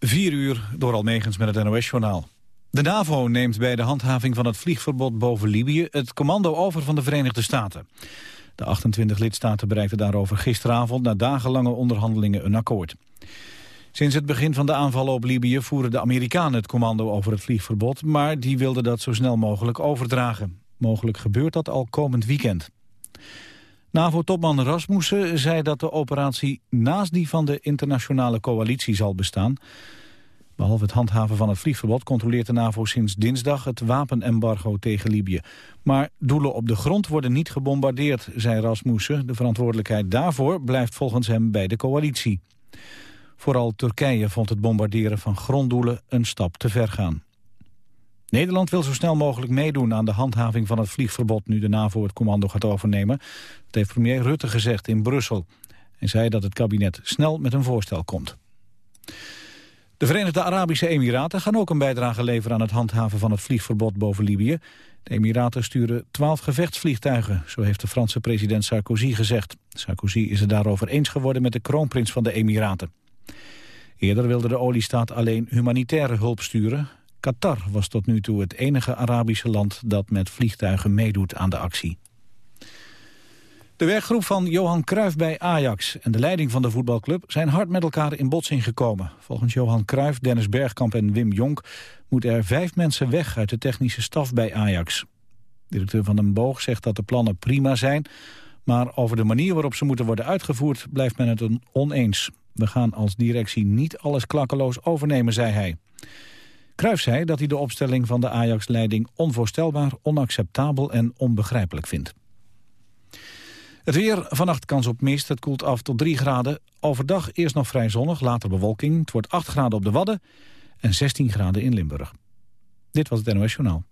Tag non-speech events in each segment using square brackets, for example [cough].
4 uur door Almegens met het NOS-journaal. De NAVO neemt bij de handhaving van het vliegverbod boven Libië... het commando over van de Verenigde Staten. De 28 lidstaten bereikten daarover gisteravond... na dagenlange onderhandelingen een akkoord. Sinds het begin van de aanvallen op Libië voeren de Amerikanen het commando over het vliegverbod... maar die wilden dat zo snel mogelijk overdragen. Mogelijk gebeurt dat al komend weekend. NAVO-topman Rasmussen zei dat de operatie naast die van de internationale coalitie zal bestaan. Behalve het handhaven van het vliegverbod controleert de NAVO sinds dinsdag het wapenembargo tegen Libië. Maar doelen op de grond worden niet gebombardeerd, zei Rasmussen. De verantwoordelijkheid daarvoor blijft volgens hem bij de coalitie. Vooral Turkije vond het bombarderen van gronddoelen een stap te ver gaan. Nederland wil zo snel mogelijk meedoen aan de handhaving van het vliegverbod... nu de NAVO het commando gaat overnemen. Dat heeft premier Rutte gezegd in Brussel. Hij zei dat het kabinet snel met een voorstel komt. De Verenigde Arabische Emiraten gaan ook een bijdrage leveren... aan het handhaven van het vliegverbod boven Libië. De Emiraten sturen twaalf gevechtsvliegtuigen, zo heeft de Franse president Sarkozy gezegd. Sarkozy is het daarover eens geworden met de kroonprins van de Emiraten. Eerder wilde de oliestaat alleen humanitaire hulp sturen. Qatar was tot nu toe het enige Arabische land dat met vliegtuigen meedoet aan de actie. De werkgroep van Johan Cruijff bij Ajax en de leiding van de voetbalclub zijn hard met elkaar in botsing gekomen. Volgens Johan Cruijff, Dennis Bergkamp en Wim Jonk moeten er vijf mensen weg uit de technische staf bij Ajax. Directeur Van den Boog zegt dat de plannen prima zijn, maar over de manier waarop ze moeten worden uitgevoerd blijft men het oneens. We gaan als directie niet alles klakkeloos overnemen, zei hij. Cruijff zei dat hij de opstelling van de Ajax-leiding onvoorstelbaar, onacceptabel en onbegrijpelijk vindt. Het weer, vannacht kans op mist, het koelt af tot 3 graden. Overdag eerst nog vrij zonnig, later bewolking. Het wordt 8 graden op de Wadden en 16 graden in Limburg. Dit was het NOS Journaal.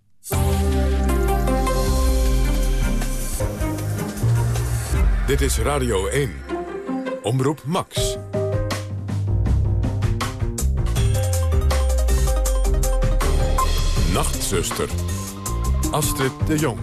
Dit is Radio 1. Omroep Max. Nachtzuster. Astrid de Jong.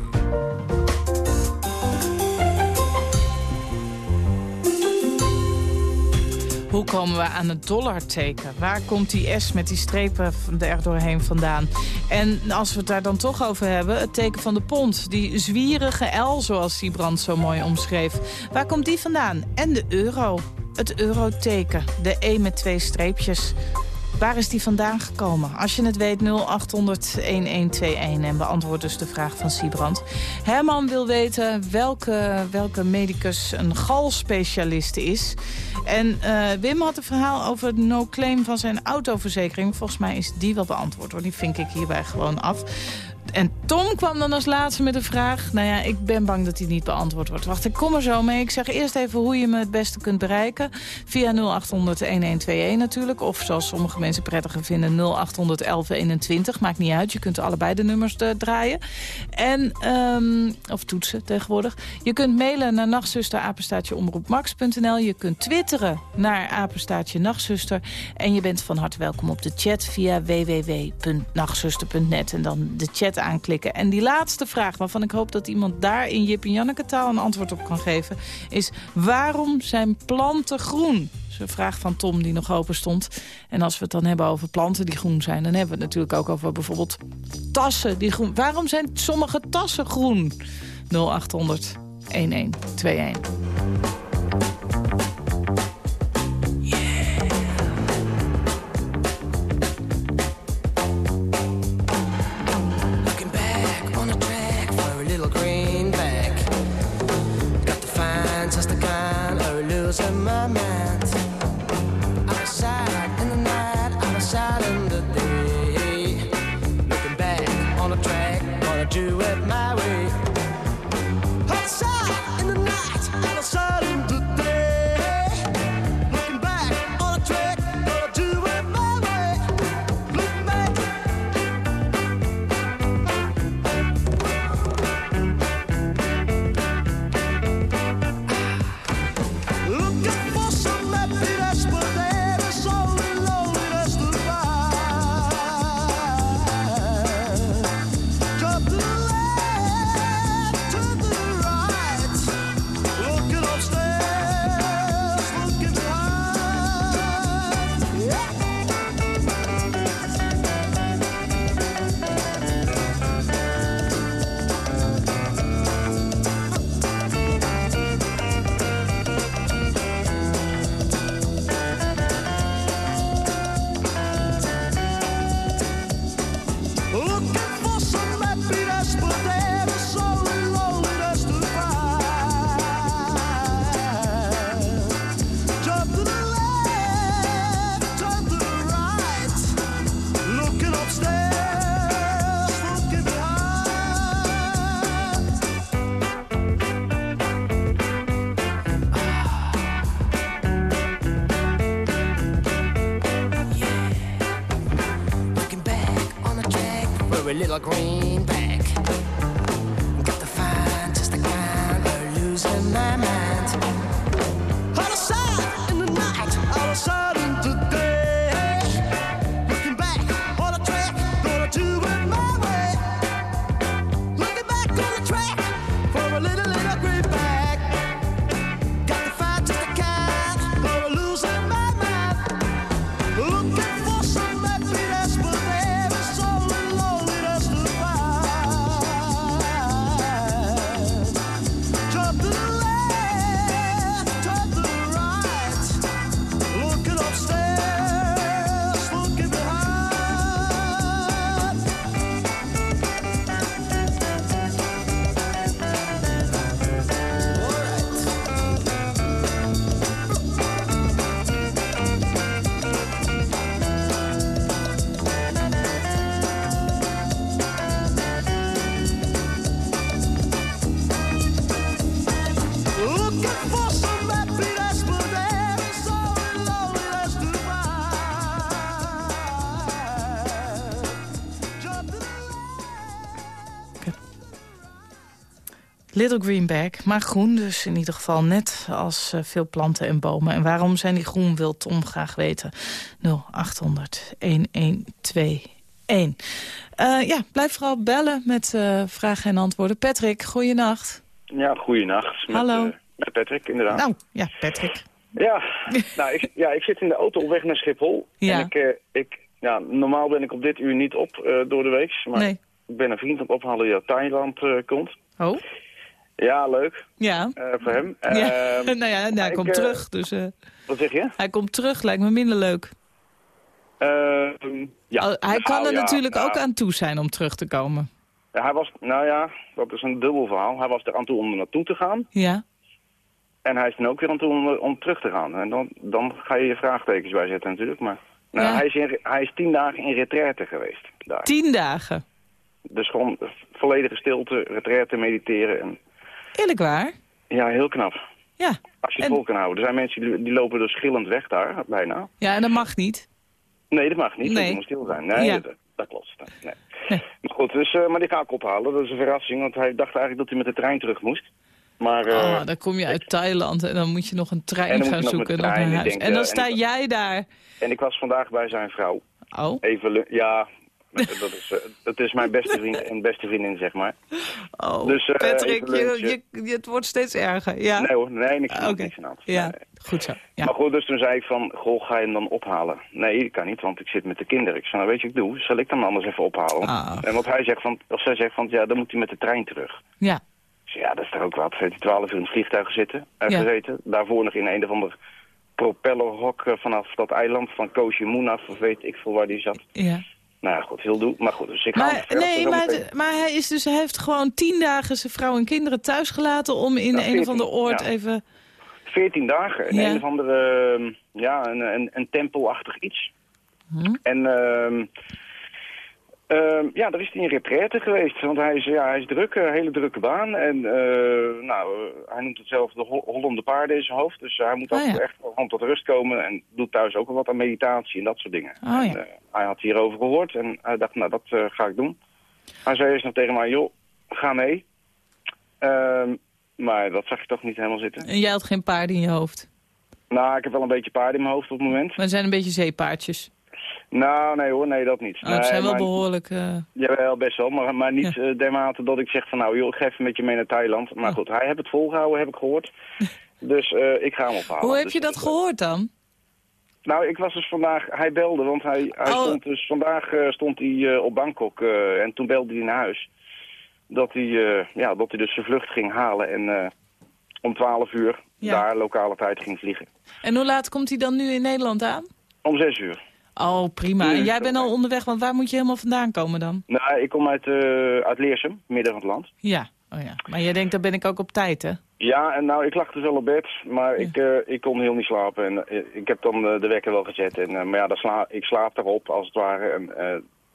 Hoe komen we aan het dollarteken? Waar komt die S met die strepen er doorheen vandaan? En als we het daar dan toch over hebben, het teken van de pond. Die zwierige L, zoals die brand zo mooi omschreef. Waar komt die vandaan? En de euro. Het euroteken. De E met twee streepjes. Waar is die vandaan gekomen? Als je het weet 0800-1121 en beantwoord dus de vraag van Siebrand. Herman wil weten welke, welke medicus een galspecialist is. En uh, Wim had een verhaal over het no-claim van zijn autoverzekering. Volgens mij is die wel beantwoord hoor. Die vink ik hierbij gewoon af. En Tom kwam dan als laatste met een vraag. Nou ja, ik ben bang dat die niet beantwoord wordt. Wacht, ik kom er zo mee. Ik zeg eerst even hoe je me het beste kunt bereiken. Via 0800-1121 natuurlijk. Of zoals sommige mensen prettiger vinden, 0800-1121. Maakt niet uit, je kunt allebei de nummers uh, draaien. En, um, of toetsen tegenwoordig. Je kunt mailen naar nachtzusterapenstaatjeomroepmax.nl. Je kunt twitteren naar apenstaatje nachtzuster. En je bent van harte welkom op de chat via www.nachtzuster.net. En dan de chat aanklikken. En die laatste vraag, waarvan ik hoop dat iemand daar in Jip en Janneke taal een antwoord op kan geven... is waarom zijn planten groen? Dat is een vraag van Tom die nog open stond. En als we het dan hebben over planten die groen zijn... dan hebben we het natuurlijk ook over bijvoorbeeld tassen die groen... Waarom zijn sommige tassen groen? 0800 1121. A little Little Greenback, maar groen dus in ieder geval. Net als eh, veel planten en bomen. En waarom zijn die groen, wil Tom graag weten. 0800 1121. Eh, ja, blijf vooral bellen met eh, vragen en antwoorden. Patrick, goeienacht. Ja, goeienacht. Met, Hallo. met Patrick, inderdaad. Nou, ja, Patrick. Ja, [laughs] nou, ik, ja, ik zit in de auto op weg naar Schiphol. Ja. En ik, ik, ja, normaal ben ik op dit uur niet op door de week. Maar Nee. ik ben een vriend aan het ophalen die uit Thailand komt. Oh, Ja, leuk. ja. eh, voor hem. ja. Ehm, [laughs] nou ja, nou, hij ik, komt eh, terug. Dus eh, Wat zeg je? hij komt terug, lijkt me minder leuk. Ehm, ja. Oh, hij kan Nou, er ja, natuurlijk ook aan toe zijn om terug te komen. ja, Hij was, nou ja, dat is een dubbel verhaal. Hij was er aan toe om er naartoe te gaan. Ja, En hij is dan ook weer aan toe om, om terug te gaan. En dan, dan ga je je vraagtekens bij zetten natuurlijk. Maar nou, Ja. hij, is in, hij is tien dagen in retraite geweest daar. tien dagen. Dus gewoon volledige stilte, retraite, mediteren. En, Eerlijk waar? ja, heel knap. Ja. Als je het En- vol kan houden. Er zijn mensen die, die lopen dus schillend weg daar, bijna. Ja, en dat mag niet. Nee, dat mag niet. Nee. Je moet stil zijn. Nee, Ja. dat, dat klopt. Nee. Maar goed, dus, eh, maar die ga ik ophalen. Dat is een verrassing, want hij dacht eigenlijk dat hij met de trein terug moest. Maar eh, oh, dan kom je uit Thailand en dan moet je nog een En trein gaan zoeken trein, naar huis. denk, en dan eh, sta en jij daar. en ik was vandaag bij zijn vrouw. Oh, Even, ja, dat is, eh, dat is mijn beste vriend en beste vriendin, zeg maar. oh. Dus, eh, Patrick, je, je, het wordt steeds erger. Ja, Nee hoor, nee, niks, hand, oké. niks aan. Ja, Nee. goed zo. Ja. Maar goed, dus toen zei ik van, goh, ga je hem dan ophalen? Nee, dat kan niet, want ik zit met de kinderen. Ik zei, nou weet je wat ik doe? Zal ik dan anders even ophalen? Ah. En wat hij zegt van, of zij zegt van, ja, dan moet hij met de trein terug. ja. Zei, ja, dat is toch ook wat. Heeft hij twaalf uur in het vliegtuig gezeten, eh, Ja. gezeten. Daarvoor nog in een of ander propellerhok vanaf dat eiland van Moen af, of weet ik veel waar die zat. ja. Nou ja, goed, heel doe. Maar goed, dus ik Maar, nee, zo maar, maar hij, is dus, hij heeft gewoon tien dagen zijn vrouw en kinderen thuisgelaten... om in een of 14, ander oord ja. even... 14 dagen. In Ja. een of andere, ja, een, een, een tempelachtig iets. Hm? En ehm ehm, ja, daar is hij in retraite geweest. Want hij is, ja, hij is druk, een hele drukke baan. En eh, nou, eh, hij noemt het zelf de ho- hollende paarden in zijn hoofd. Dus hij moet Oh, ja. echt gewoon tot rust komen. En doet thuis ook wel wat aan meditatie en dat soort dingen. Oh, en, ja. eh, hij had hierover gehoord en hij dacht, nou, dat eh, ga ik doen. Hij zei eerst nog tegen mij, joh, ga mee. Ehm, maar dat zag je toch niet helemaal zitten. En jij had geen paarden in je hoofd. Nou, ik heb wel een beetje paarden in mijn hoofd op het moment. Maar het zijn een beetje zeepaardjes. Nou, nee hoor, nee, dat niet. Oh, het nee, zijn wel maar- behoorlijk... eh, Jawel, best wel, maar, maar niet eh, dermate dat ik zeg van nou joh, ik ga even met je mee naar Thailand. Maar Oh. goed, hij heeft het volgehouden, heb ik gehoord. [laughs] Dus eh, ik ga hem ophalen. Hoe heb Dus je dat is- gehoord dan? Nou, ik was dus vandaag, hij belde, want hij, hij Oh. stond dus vandaag stond hij op Bangkok en toen belde hij naar huis. Dat hij, ja, dat hij dus zijn vlucht ging halen en om 12 uur Ja. daar lokale tijd ging vliegen. En hoe laat komt hij dan nu in Nederland aan? Om 6 uur. Oh, prima. En jij bent al onderweg, want waar moet je helemaal vandaan komen dan? Nou, ik kom uit, eh, uit Leersum, midden van het land. Ja, oh ja. Maar jij denkt, dan ben ik ook op tijd, hè? Ja, en nou, ik lag dus wel op bed, maar ik, eh, ik kon heel niet slapen. En eh, ik heb dan de wekker wel gezet. En, maar ja, dan sla ik slaap daarop, als het ware. En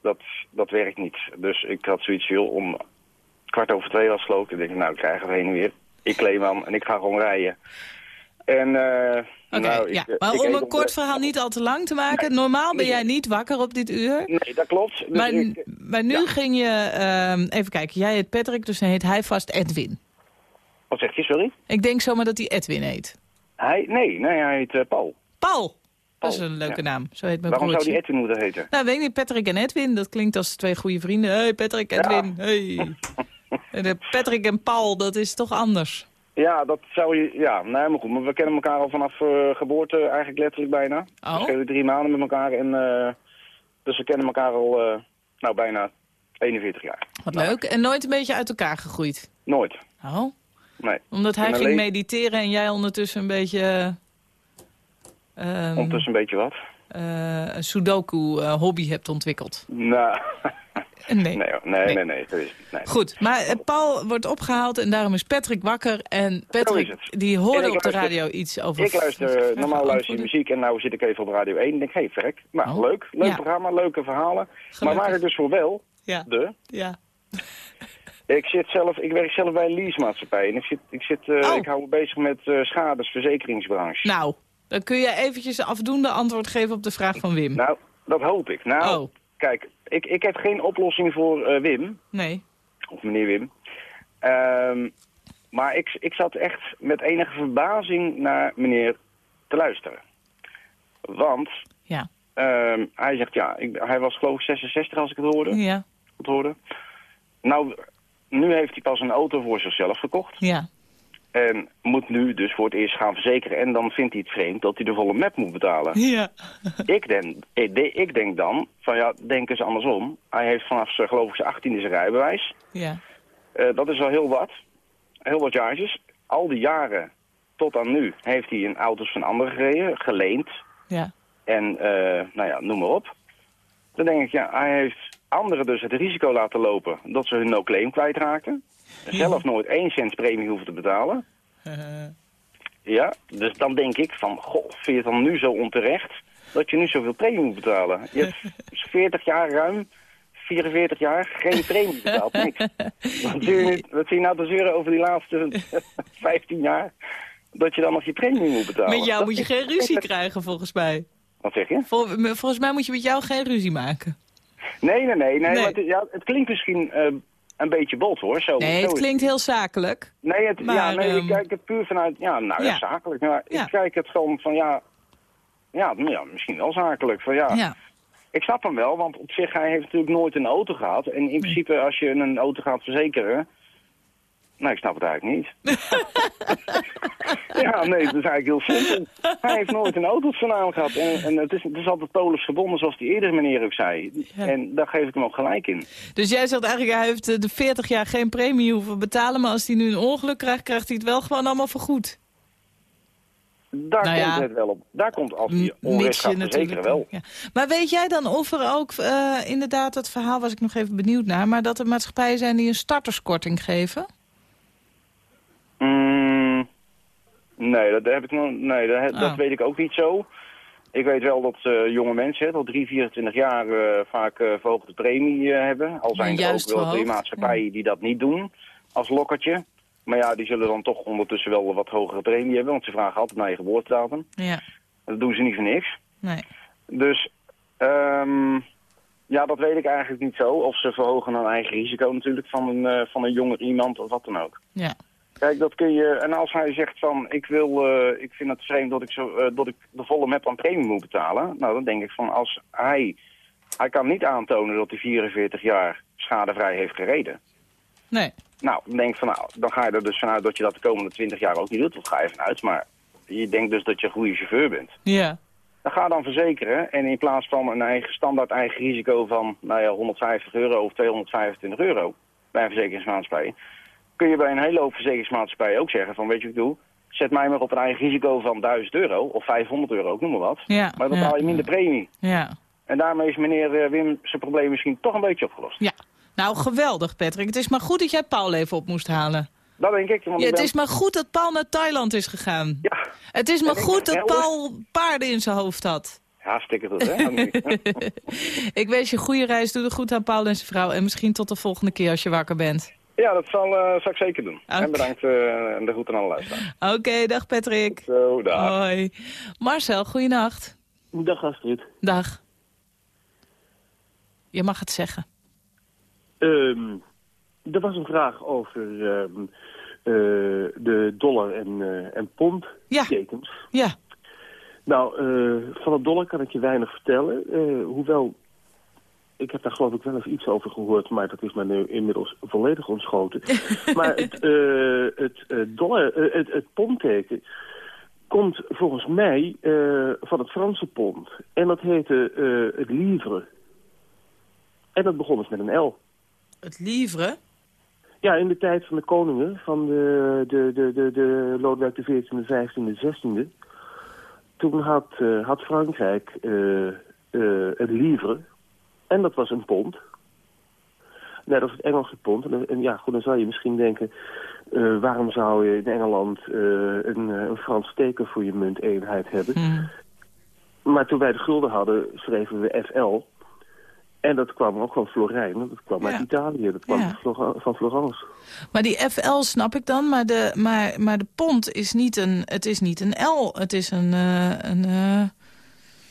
dat, dat werkt niet. Dus ik had zoiets veel om kwart over twee was geloof ik. Ik denk, nou, ik krijg het heen en weer. Ik kleem aan en ik ga gewoon rijden. En, eh nou, ik, ja. eh, Maar ik om een kort de- verhaal niet al te lang te maken. Normaal ben nee. jij niet wakker op dit uur. Nee, dat klopt. Dus Maar, ik- maar nu ging je... ehm, even kijken, jij heet Patrick, dus dan heet hij vast Edwin. wat zeg je, sorry? Ik denk zomaar dat hij Edwin heet. Hij, nee, nee, hij heet eh, Paul. Paul. Dat is een leuke ja. naam. Zo heet mijn Waarom zou die Edwin moeten heten? Nou, weet je niet, Patrick en Edwin, dat klinkt als twee goede vrienden. Hey Patrick, Edwin, hey. [laughs] De Patrick en Paul, dat is toch anders? Ja, dat zou je... Ja, nee, maar goed. Maar we kennen elkaar al vanaf eh, geboorte eigenlijk letterlijk bijna. Oh. We schelen drie maanden met elkaar. En, eh, dus we kennen elkaar al eh, nou, bijna 41 jaar. Wat leuk. En nooit een beetje uit elkaar gegroeid? Nooit. Oh, Nee. omdat hij ging mediteren en jij ondertussen een beetje... ehm, Ondertussen een beetje wat. een sudoku-hobby hebt ontwikkeld. Nou, [laughs] Nee. nee, nee, Nee. nee, nee. dat is- nee. Goed, maar eh, Paul wordt opgehaald en daarom is Patrick wakker. En Patrick die hoorde op de radio iets over... Ik luister, even normaal luister je muziek en nou zit ik even op Radio 1 en denk, hé, hey, verrek. Maar Oh. leuk, leuk Ja. programma, leuke verhalen. Gelukkig. Maar waar ik dus voor wel, Ja, de, ja. [laughs] ik zit zelf, ik werk zelf bij een leasemaatschappij en ik zit, ik zit, eh, Oh. ik hou me bezig met eh schades, verzekeringsbranche. Nou, dan kun je eventjes een afdoende antwoord geven op de vraag van Wim. Nou, dat hoop ik. Nou, Oh. kijk, ik, ik heb geen oplossing voor eh, Wim, Nee. of meneer Wim. Ehm, maar ik, ik zat echt met enige verbazing naar meneer te luisteren. Want Ja. ehm, hij zegt, ja, ik, hij was geloof ik 66 als ik het hoorde. Ja. Goed hoorde. Nou, nu heeft hij pas een auto voor zichzelf gekocht. Ja. En moet nu dus voor het eerst gaan verzekeren. En dan vindt hij het vreemd dat hij de volle map moet betalen. Ja. ik, denk, ik, de- ik denk dan, van ja, denk eens andersom. Hij heeft vanaf geloof ik zijn 18e zijn rijbewijs. Ja. Eh, dat is al heel wat. Heel wat jaartjes. Al die jaren tot aan nu heeft hij in auto's van anderen gereden, geleend. Ja. En eh, nou ja, noem maar op. Dan denk ik, ja, hij heeft anderen dus het risico laten lopen dat ze hun no-claim kwijtraakten. Zelf nooit één cent premie hoeven te betalen. [laughs] Ja, dus dan denk ik van, goh, vind je het dan nu zo onterecht dat je nu zoveel premie moet betalen? Je hebt [laughs] 40 jaar ruim, 44 jaar, geen premie betaald, niks. [laughs] Wat zie je, wat zie je nou te zeuren over die laatste 15 jaar? Dat je dan nog je premie moet betalen. met jou Dat moet je geen ruzie krijgen, volgens mij. Wat zeg je? Vol- volgens mij moet je met jou geen ruzie maken. Nee, nee, nee. nee, Nee. Het, ja, het klinkt misschien eh, een beetje bot hoor. Zo, Nee, het klinkt heel zakelijk. Nee, het, ja, ik ehm, kijk het puur vanuit, ja, nou ja, Ja. zakelijk. Maar Ja. ik kijk het gewoon van, ja, ja, nou ja, misschien wel zakelijk. Van, ja, Ja. Ik snap hem wel, want op zich, hij heeft natuurlijk nooit een auto gehad. En in principe, als je een auto gaat verzekeren... Nou, ik snap het eigenlijk niet. [laughs] ja, nee, het is eigenlijk heel simpel. Hij heeft nooit een auto van naam gehad. En, en het, is, het is altijd polis gebonden, zoals die eerder meneer ook zei. Ja. En daar geef ik hem ook gelijk in. Dus jij zegt eigenlijk, hij heeft eh, de 40 jaar geen premie hoeven betalen... maar als hij nu een ongeluk krijgt, krijgt hij het wel gewoon allemaal vergoed. Daar Nou ja. komt het wel op. Daar komt, als M- onrecht gaat verzekeren, wel. Ja. Maar weet jij dan of er ook, eh, inderdaad, het verhaal was ik nog even benieuwd naar... maar dat er maatschappijen zijn die een starterskorting geven? Mm, nee, dat heb ik nog, nee, dat, dat Oh. weet ik ook niet zo. Ik weet wel dat eh, jonge mensen, hè, tot 3, 24 jaar, eh, vaak eh verhoogde premie hebben. Al zijn er ook wel drie maatschappijen die dat niet doen als lokkertje. Maar ja, die zullen dan toch ondertussen wel een wat hogere premie hebben, want ze vragen altijd naar je geboortedatum. Ja, Dat doen ze niet voor niks. nee. Dus ehm, ja, dat weet ik eigenlijk niet zo. Of ze verhogen hun eigen risico natuurlijk van een, van een jonger iemand of wat dan ook. Ja. Kijk, dat kun je... En als hij zegt van, ik wil, eh, ik vind het vreemd dat ik, zo, eh, dat ik de volle map aan premie moet betalen. Nou, dan denk ik van, als hij... Hij kan niet aantonen dat hij 44 jaar schadevrij heeft gereden. Nee. Nou, dan denk ik van, nou, dan ga je er dus vanuit dat je dat de komende 20 jaar ook niet doet. Dat ga je vanuit, maar je denkt dus dat je een goede chauffeur bent. Ja. Dan ga dan verzekeren en in plaats van een eigen standaard eigen risico van nou ja, 150 euro of 225 euro bij een verzekeringsmaatschappij, kun je bij een hele hoop verzekeringsmaatschappijen ook zeggen van weet je wat ik doe, zet mij maar op een eigen risico van 1000 euro of 500 euro, ik noem maar wat. Ja. Maar dan betaal je minder premie. Ja. En daarmee is meneer eh, Wim zijn probleem misschien toch een beetje opgelost. Ja. Nou, geweldig, Patrick. Het is maar goed dat jij Paul even op moest halen. Dat denk ik. Want Ja, ik het is maar goed dat Paul naar Thailand is gegaan. Ja, Het is maar goed dat Paul paarden in zijn hoofd had. hartstikke goed hè. [laughs] [laughs] Ik wens je een goede reis. Doe er goed aan Paul en zijn vrouw. En misschien tot de volgende keer als je wakker bent. Ja, dat zal, eh, zal ik zeker doen. En bedankt eh, en de groeten aan alle luisteraars. Oké, dag Patrick. Zo, dag. Hoi. Marcel, goeienacht. Dag Astrid. Dag. Je mag het zeggen. Ehm, er was een vraag over ehm, eh, de dollar en, eh, en pond Ja. tekens. Ja. Nou, eh, van het dollar kan ik je weinig vertellen. eh, hoewel, ik heb daar geloof ik wel eens iets over gehoord, maar dat is mij nu inmiddels volledig ontschoten. [laughs] maar het, eh, het, eh, dollar, eh, het, het pondteken komt volgens mij van het Franse pond. En dat heette het livre. En dat begon dus met een L. Het livre. Ja, in de tijd van de koningen, van de, de, de, de, de Lodewijk de 14e, 15e, 16e. Toen had, had Frankrijk het livre. En dat was een pond. Net als het Engelse pond. En, en ja, goed, dan zou je misschien denken... eh, waarom zou je in Engeland eh, een, eh, een Frans teken voor je munteenheid hebben? Hm. Maar toen wij de gulden hadden, schreven we FL. En dat kwam ook van Florijn. Dat kwam Ja. uit Italië. Dat kwam Ja. van Florence. Maar die FL snap ik dan, maar de, maar, maar de pond is niet een, het is niet een L. Het is een, een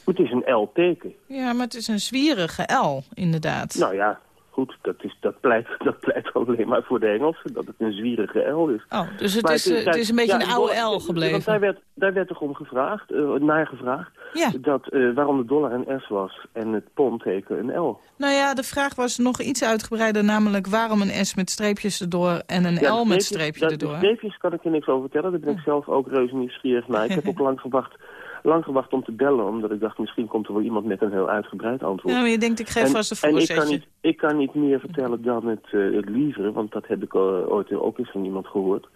Het is een L-teken. ja, maar het is een zwierige L, inderdaad. Nou ja, goed, dat, is, dat, pleit, [laughs] dat pleit alleen maar voor de Engelsen, dat het een zwierige L is. Oh, dus het is, eh, het is een beetje ja, een oude L Want gebleven. daar werd, daar werd toch om gevraagd, eh naar gevraagd, Ja, dat, eh, waarom de dollar een S was en het pondteken een L. nou ja, de vraag was nog iets uitgebreider, namelijk waarom een S met streepjes erdoor en een Ja, L met streepjes- streepje erdoor. De streepjes kan ik je niks over vertellen, daar ben ik zelf ook reuze nieuwsgierig naar. Ik [laughs] heb ook lang gewacht, lang gewacht om te bellen, omdat ik dacht misschien komt er wel iemand met een heel uitgebreid antwoord. Ja, maar je denkt, ik geef En- vast een en ik kan, voorzetje. niet, ik kan niet meer vertellen dan het, eh het livre, want dat heb ik eh, ooit ook eens van iemand gehoord.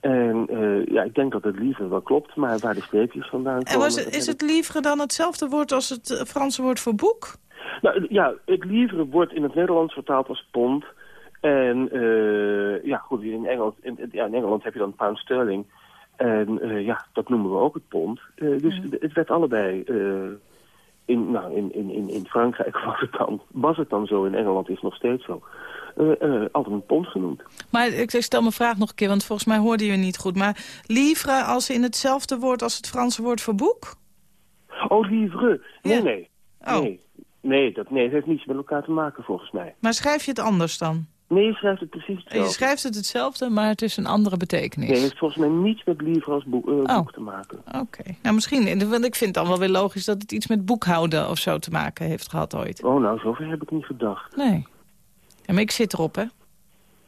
En eh, ja, ik denk dat het livre wel klopt, maar waar de streepjes vandaan komen... En was, het- is het livre dan hetzelfde woord als het Franse woord voor boek? Nou, ja, het livre wordt in het Nederlands vertaald als pond. En ja, goed, in Engeland, in, ja, in Engeland heb je dan pound sterling. En eh, ja, dat noemen we ook het pond. Eh, dus het werd allebei... eh, in, nou, in, in, in, in Frankrijk [laughs] was het, dan, was het dan zo, in Engeland is het nog steeds zo. altijd een pond genoemd. Maar ik stel mijn vraag nog een keer, want volgens mij hoorde je niet goed. Maar livre als in hetzelfde woord als het Franse woord voor boek? Oh, livre. Nee, Ja. nee. Oh. Nee. Nee, dat, nee, het heeft niets met elkaar te maken volgens mij. Maar schrijf je het anders dan? Nee, je schrijft het precies En je hetzelfde. schrijft het hetzelfde, maar het is een andere betekenis. Nee, het heeft volgens mij niets met livre als boek, eh, Oh. boek te maken. Oké, nou misschien, want ik vind het dan wel weer logisch dat het iets met boekhouden of zo te maken heeft gehad ooit. Oh, nou, zover heb ik niet gedacht. Nee. Ja, maar ik zit erop, hè?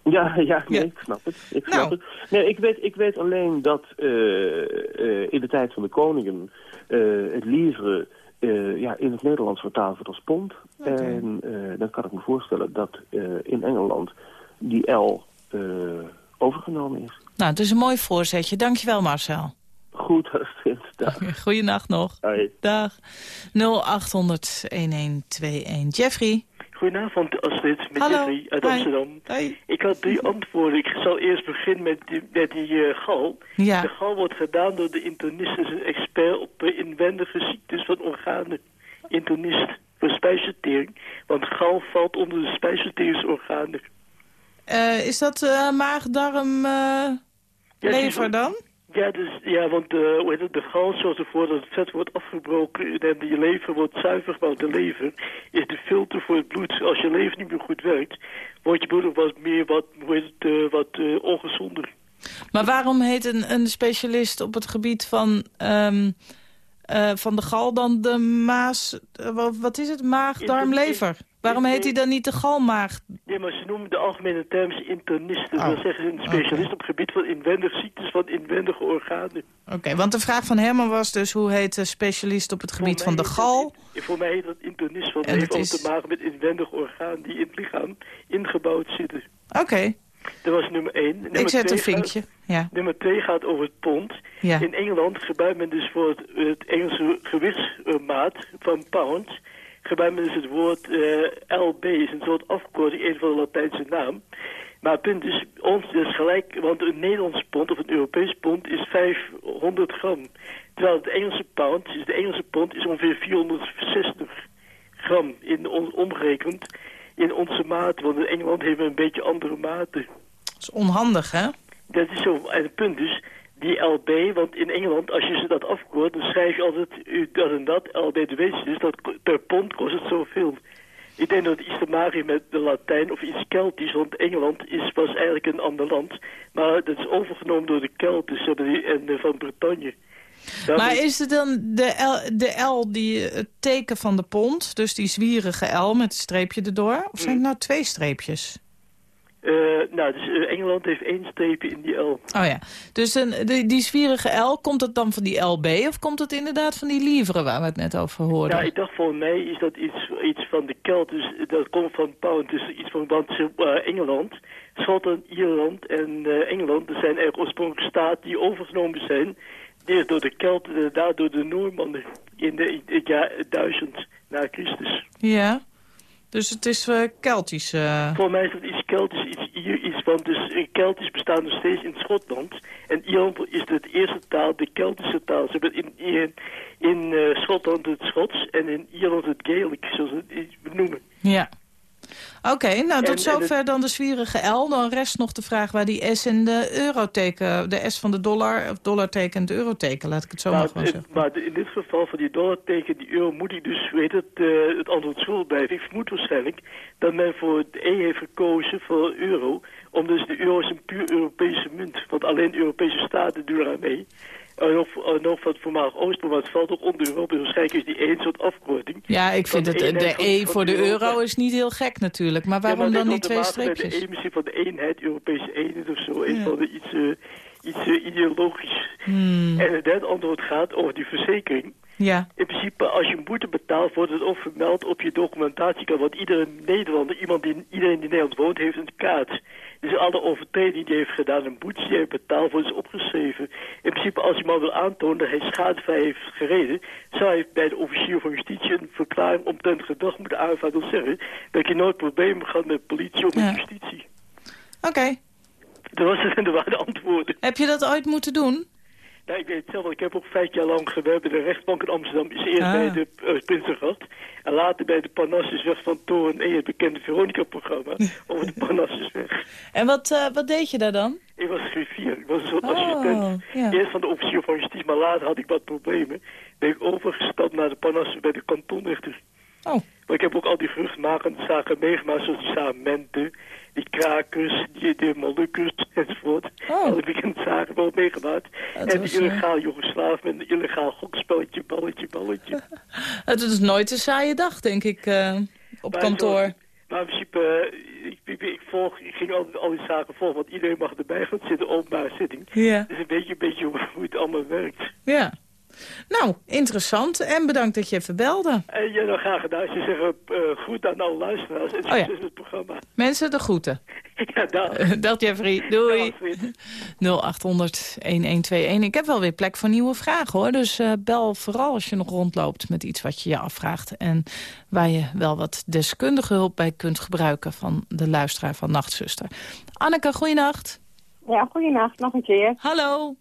Ja, [laughs] ja, nee, Ja. ik snap het. Ik snap Nou. het. Nee, ik weet, ik weet alleen dat eh, eh, in de tijd van de koningen eh, het livre eh, ja, in het Nederlands vertaald wordt als pond. En eh, dan kan ik me voorstellen dat eh, in Engeland die L overgenomen is. Nou, het is een mooi voorzetje. Dankjewel, Marcel. Goed. [laughs] Dag. [laughs] Goeienacht nog. Hoi. Dag. 0800-1121. Jeffrey. Goedenavond, Astrid, met Hallo. Jeffrey uit. Amsterdam. Hoi. Ik had drie antwoorden. Ik zal eerst beginnen met die, met die eh, gal. Ja. De gal wordt gedaan door de internist, is een expert op eh, inwendige ziektes van organen. Internist voor spijsvertering, want gal valt onder de spijsverteringsorganen. Eh, is dat maag, darm, die- lever dan? Ja, dus, ja want eh, hoe heet het, de zorgt ervoor dat het vet wordt afgebroken en je lever wordt zuiver. Want de lever is de filter voor het bloed. Als je lever niet meer goed werkt, wordt je bloed wat meer wat, hoe het, eh, wat eh, ongezonder. Maar waarom heet een, een specialist op het gebied van, ehm, eh, van de gal dan de maas... eh, wat, is het? Maag, darm, lever? Waarom heet hij dan niet de galmaag? Nee, maar ze noemen de algemene term is internisten. Oh, Dat zeggen ze een specialist op het gebied van inwendige ziektes van inwendige organen. Oké, want de vraag van Herman was dus... hoe heet de specialist op het gebied van de dat gal? Voor mij heet dat internist, want En heeft ook is- te maken met inwendige organen die in het lichaam ingebouwd zitten. Oké, Dat was nummer één. Nummer ik zet een vinkje. Ja. Nummer twee gaat over het pond. Ja. In Engeland gebruikt men dus voor het, het Engelse gewichtsmaat van pound... gebruikt men dus het woord eh, LB, is een soort afkorting, een van de Latijnse naam. Maar het punt is, ons is gelijk, want een Nederlands pond of een Europees pond is 500 gram. Terwijl het Engelse pound, dus de Engelse pond, is ongeveer 460 gram in omgerekend in onze maat. Want in Engeland hebben we een beetje andere maten. is onhandig, hè? Dat is zo. En het punt is, die LB, want in Engeland, als je ze dat afkort, dan schrijf je altijd dat en dat, LB de wezen. Dus dat per pond kost het zoveel. Ik denk dat het iets te maken heeft met de Latijn of iets Keltisch, want Engeland is, was eigenlijk een ander land. Maar dat is overgenomen door de Kelten ze hebben die, en eh, van Bretagne. Maar is het dan de L, de L die het teken van de pond, dus die zwierige L met een streepje erdoor? Of zijn het nou twee streepjes? Eh, nou, dus eh, Engeland heeft één streepje in die L. Oh ja, dus een, die, die zwierige L, komt het dan van die LB of komt het inderdaad van die livre waar we het net over hoorden? Ja, ik dacht volgens mij is dat iets, iets van de Kelt, dus dat komt van pound, dus iets van want, eh, Engeland. Schotland, Ierland en eh, Engeland, dat zijn er oorspronkelijk staten die overgenomen zijn. Eerst door de Kelten en daardoor de Noormannen in, de, in het jaar 1000 na Christus. Ja, dus het is eh, Keltisch. eh. Volgens mij is dat iets Keltisch, iets, van, dus eh, Keltisch bestaat nog steeds in Schotland. En Ierland is het eerste taal, de Keltische taal. Ze hebben in, in, in eh, Schotland het Schots en in Ierland het Gaelic, zoals we het noemen. Ja. Oké, nou tot en zover het- dan de zwierige L. Dan rest nog de vraag waar die S en de euroteken, de S van de dollar, of dollarteken en het euroteken, laat ik het zo maar Maar, gewoon zeggen. maar in dit geval van die dollarteken, die euro, moet ik dus weet het, eh, het antwoord schuldig blijven. Ik vermoed waarschijnlijk dat men voor het E heeft gekozen voor euro. Omdat dus de euro is een puur Europese munt. Want alleen Europese staten doen eraan mee. En nog, en nog van het voormalig maar het valt ook onder Europa. Dus waarschijnlijk is die één soort afkorting. Ja, ik vind het, de E voor de euro is niet heel gek natuurlijk. Maar Ja, waarom maar dan die twee streepjes? De E misschien van de eenheid, Europese eenheid of zo. Een Ja. van de iets, eh, iets eh, ideologisch. Hmm, En het derde antwoord gaat over die verzekering. ja, In principe, als je boete betaalt, wordt het ook vermeld op je documentatiekaart. Want iedere Nederlander, iemand die, iedereen die in Nederland woont, heeft een kaart. Dus alle overtredingen die hij heeft gedaan en boetes die hij heeft betaald, worden ze opgeschreven. In principe, als iemand wil aantonen dat hij schadevrij heeft gereden, zou hij bij de officier van justitie een verklaring omtrent gedrag moeten aanvaarden. Dat wil zeggen dat je nooit problemen gaat met politie of met Ja. justitie. oké. Dat was het en dat waren de antwoorden. Heb je dat ooit moeten doen? Nou, ik weet het zelf, want ik heb ook vijf jaar lang gewerkt bij de rechtbank in Amsterdam. Is eerst Ah. bij de uh, Prinsengracht en later bij de Parnassusweg van Toren 1, het bekende Veronica-programma [laughs] over de Parnassusweg. En wat, eh, wat deed je daar dan? Ik was griffier, ik was een soort Oh, assistent. ja. Eerst van de officier van justitie, maar later had ik wat problemen. Ben ik overgestapt naar de Parnassus bij de kantonrechter. Oh, Maar ik heb ook al die vruchtmakende zaken meegemaakt, zoals die samenten, die krakers, die, de molukkers enzovoort. Oh. Al die bekende zaken wel meegemaakt. En was, eh, illegaal Joegoslaaf met een illegaal gokspelletje, balletje, balletje. [laughs] het is nooit een saaie dag, denk ik, eh, op Maar kantoor. zo- Maar in principe, eh, ik, ik, ik, volg, ik ging altijd al die zaken volgen, want iedereen mag erbij gaan zitten, openbare zitting. Ja. Dus een beetje, een beetje hoe, hoe het allemaal werkt. Ja. Nou, interessant. En bedankt dat je even belde. En ja, dan graag gedaan. Ze zeggen uh, goed aan alle luisteraars en Oh ja. met het programma. Mensen, de groeten. [laughs] ja, dag. [laughs] Dag Jeffrey. Doei. Dag, vriend. 0800-1121. Ik heb wel weer plek voor nieuwe vragen hoor. Dus eh, bel vooral als je nog rondloopt met iets wat je je afvraagt. En waar je wel wat deskundige hulp bij kunt gebruiken van de luisteraar van Nachtzuster. Anneke, goeienacht. Ja, goeienacht, nog een keer. Hallo.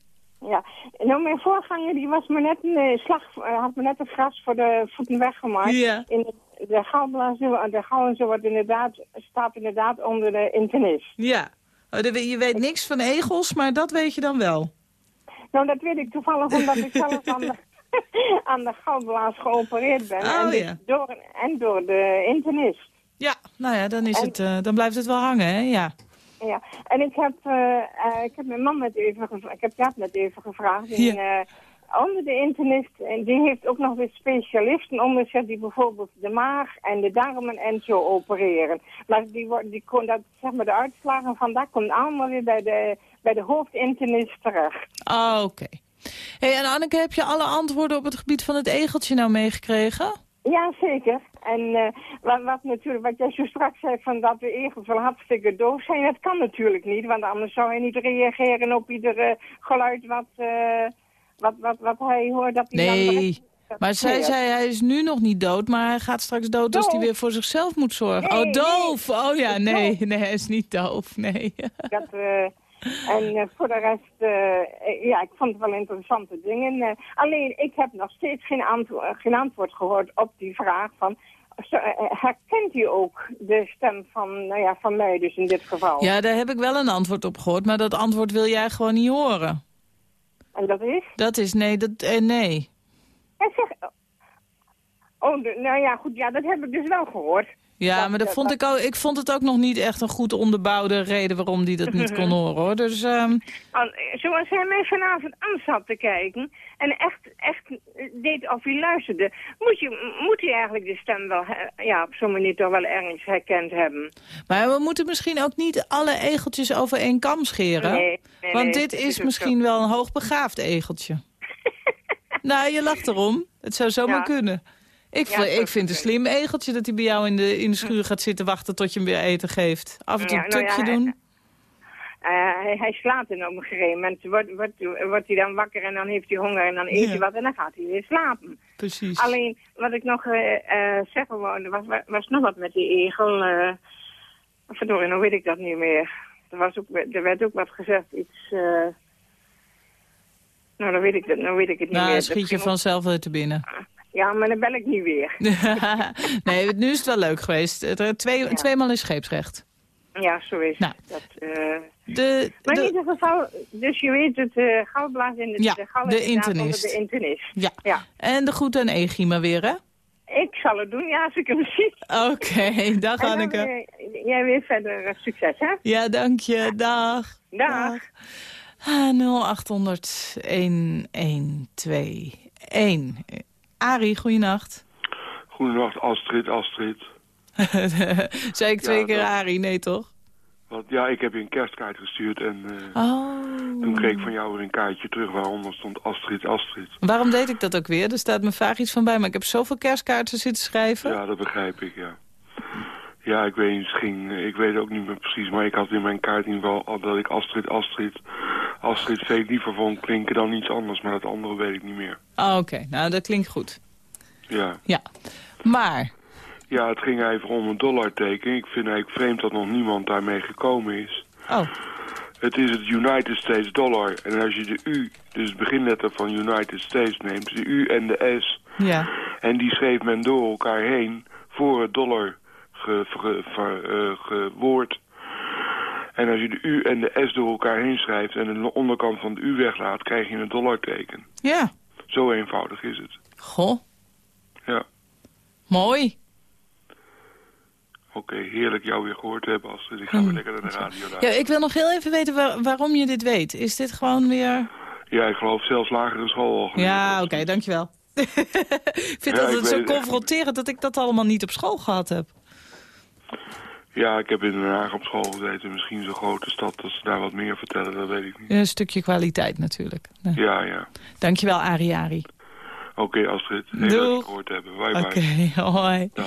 Ja, nou mijn voorganger die was me net een eh, slag, eh, had me net een gras voor de voeten weggemaakt. Ja. In de, de galblazen, de wordt inderdaad, staat inderdaad onder de internist. Ja. Oh, Je weet niks van egels, maar dat weet je dan wel. Nou, dat weet ik toevallig omdat ik zelf [laughs] aan de, [laughs] aan de galblaas geopereerd ben. Oh, en, dus ja. door, en door de internist. Ja, nou ja, dan, is En- het, eh, dan blijft het wel hangen, hè? Ja. Ja, en ik heb, eh, eh, ik heb mijn man net even gevraagd, ik heb Jaap net even gevraagd. En, Ja. eh, onder de internist, en die heeft ook nog weer specialisten onder zich die bijvoorbeeld de maag en de darmen en zo opereren. Maar die, die kon dat, zeg maar, de uitslagen van dat komt allemaal weer bij de, bij de hoofdinternist terecht. Ah, oké. Hey, en Anneke, heb je alle antwoorden op het gebied van het egeltje nou meegekregen? Ja, zeker. En eh, wat, wat natuurlijk, wat jij zo straks zei van dat de egels wel hartstikke doof zijn, dat kan natuurlijk niet, want anders zou hij niet reageren op ieder eh, geluid wat, eh, wat, wat, wat hij hoort. Dat hij dan Nee, dat maar zij zei hij is nu nog niet dood, maar hij gaat straks dood als hij weer voor zichzelf moet zorgen. Nee, oh, doof! Oh ja, nee, nee, hij is niet doof, nee. Dat, en eh, voor de rest, eh, eh, ja, ik vond het wel interessante dingen. Alleen, ik heb nog steeds geen, antwo- geen antwoord gehoord op die vraag van... herkent u ook de stem van, nou ja, van mij dus in dit geval? Ja, daar heb ik wel een antwoord op gehoord, maar dat antwoord wil jij gewoon niet horen. En dat is? Dat is nee, dat, eh, nee. Hij zegt... Oh, de- nou ja, goed, ja, dat heb ik dus wel gehoord. Ja, Dat- maar dat vond ik, ook, ik vond het ook nog niet echt een goed onderbouwde reden waarom die dat niet kon [laughs] horen, hoor. Dus, Al- Zoals hij mij vanavond aan zat te kijken en echt, echt deed of hij luisterde, moet, je, moet hij eigenlijk de stem wel, ja, op zo'n manier toch wel ergens herkend hebben. maar we moeten misschien ook niet alle egeltjes over één kam scheren. Nee, nee, want dit is misschien wel een hoogbegaafd egeltje. [laughs] nou, je lacht erom. Het zou zomaar Ja. kunnen. Ik, Ja, v- dat ik vind het een slim egeltje dat hij bij jou in de, in de schuur gaat zitten wachten tot je hem weer eten geeft. Af en toe een nou tukje doen. Eh, hij, hij slaapt en op een gegeven moment wordt, wordt, wordt hij dan wakker en dan heeft hij honger en dan eet Ja. hij wat en dan gaat hij weer slapen. Precies. Alleen, wat ik nog eh, eh, zeggen er was, was nog wat met die egel. eh verdorie, nou weet ik dat niet meer. Er, was ook, er werd ook wat gezegd, iets... nou, dan weet ik, het, nou weet ik het niet meer. nou, Dat schiet je vanzelf weer te binnen. Ja, maar dan bel ik niet weer. [laughs] nee, nu is het wel leuk geweest. Eh, Twee, Tweemaal is scheepsrecht. Ja, zo is Nou. het. Dat, eh, De, maar in de, ieder geval, dus je weet het, uh, galblaas in de, Ja, de de internist. de internist. ja. Ja, En de groet aan Egima weer, hè? ik zal het doen, ja, als ik hem [laughs] zie. Oké, dag En Anneke. weer- jij weer verder succes, hè? Ja, dank je. Dag. Dag. Ah, 0800 1121. Arie, goeienacht. Goedenacht, Astrid, Astrid. [laughs] Zei ik twee Ja, keer dat- Arie? Nee, toch? Want ja, ik heb je een kerstkaart gestuurd en eh, Oh. toen kreeg ik van jou weer een kaartje terug waaronder stond Astrid, Astrid. Waarom deed ik dat ook weer? Er staat me vaag iets van bij, maar ik heb zoveel kerstkaarten zitten schrijven. Ja, dat begrijp ik, ja. Ja, ik weet niet, het ging, ik weet ook niet meer precies, maar ik had in mijn kaart in ieder geval al dat ik Astrid, Astrid, Astrid veel liever vond klinken dan iets anders, maar dat andere weet ik niet meer. Oh, Oké, nou dat klinkt goed. Ja. Ja. Maar, ja, het ging even om een dollarteken. Ik vind eigenlijk vreemd dat nog niemand daarmee gekomen is. oh, Het is het United States dollar. En als je de U, dus het beginletter van United States neemt, de U en de S... ja. en die schreef men door elkaar heen voor het dollar ge, ge- ver- eh, gewoord. En als je de U en de S door elkaar heen schrijft en de onderkant van de U weglaat, krijg je een dollarteken. Ja. Zo eenvoudig is het. Goh, Ja, mooi. oké, heerlijk jou weer gehoord te hebben. Als ik ga weer lekker naar de radio Ja, ik wil nog heel even weten waar- waarom je dit weet. Is dit gewoon weer... Ja, ik geloof zelfs lagere school al. Ja, oké, dankjewel. [laughs] ik vind Ja, dat ik het zo het confronterend dat ik dat allemaal niet op school gehad heb. Ja, ik heb in Den Haag op school gezeten. Misschien zo'n grote stad dat ze daar wat meer vertellen, dat weet ik niet. Een stukje kwaliteit natuurlijk. Ja, ja. Dankjewel, Ari Ari. Oké, Astrid. Heel leuk Doeg. je gehoord hebben. Bye Oké, bye. [laughs] hoi. Dag.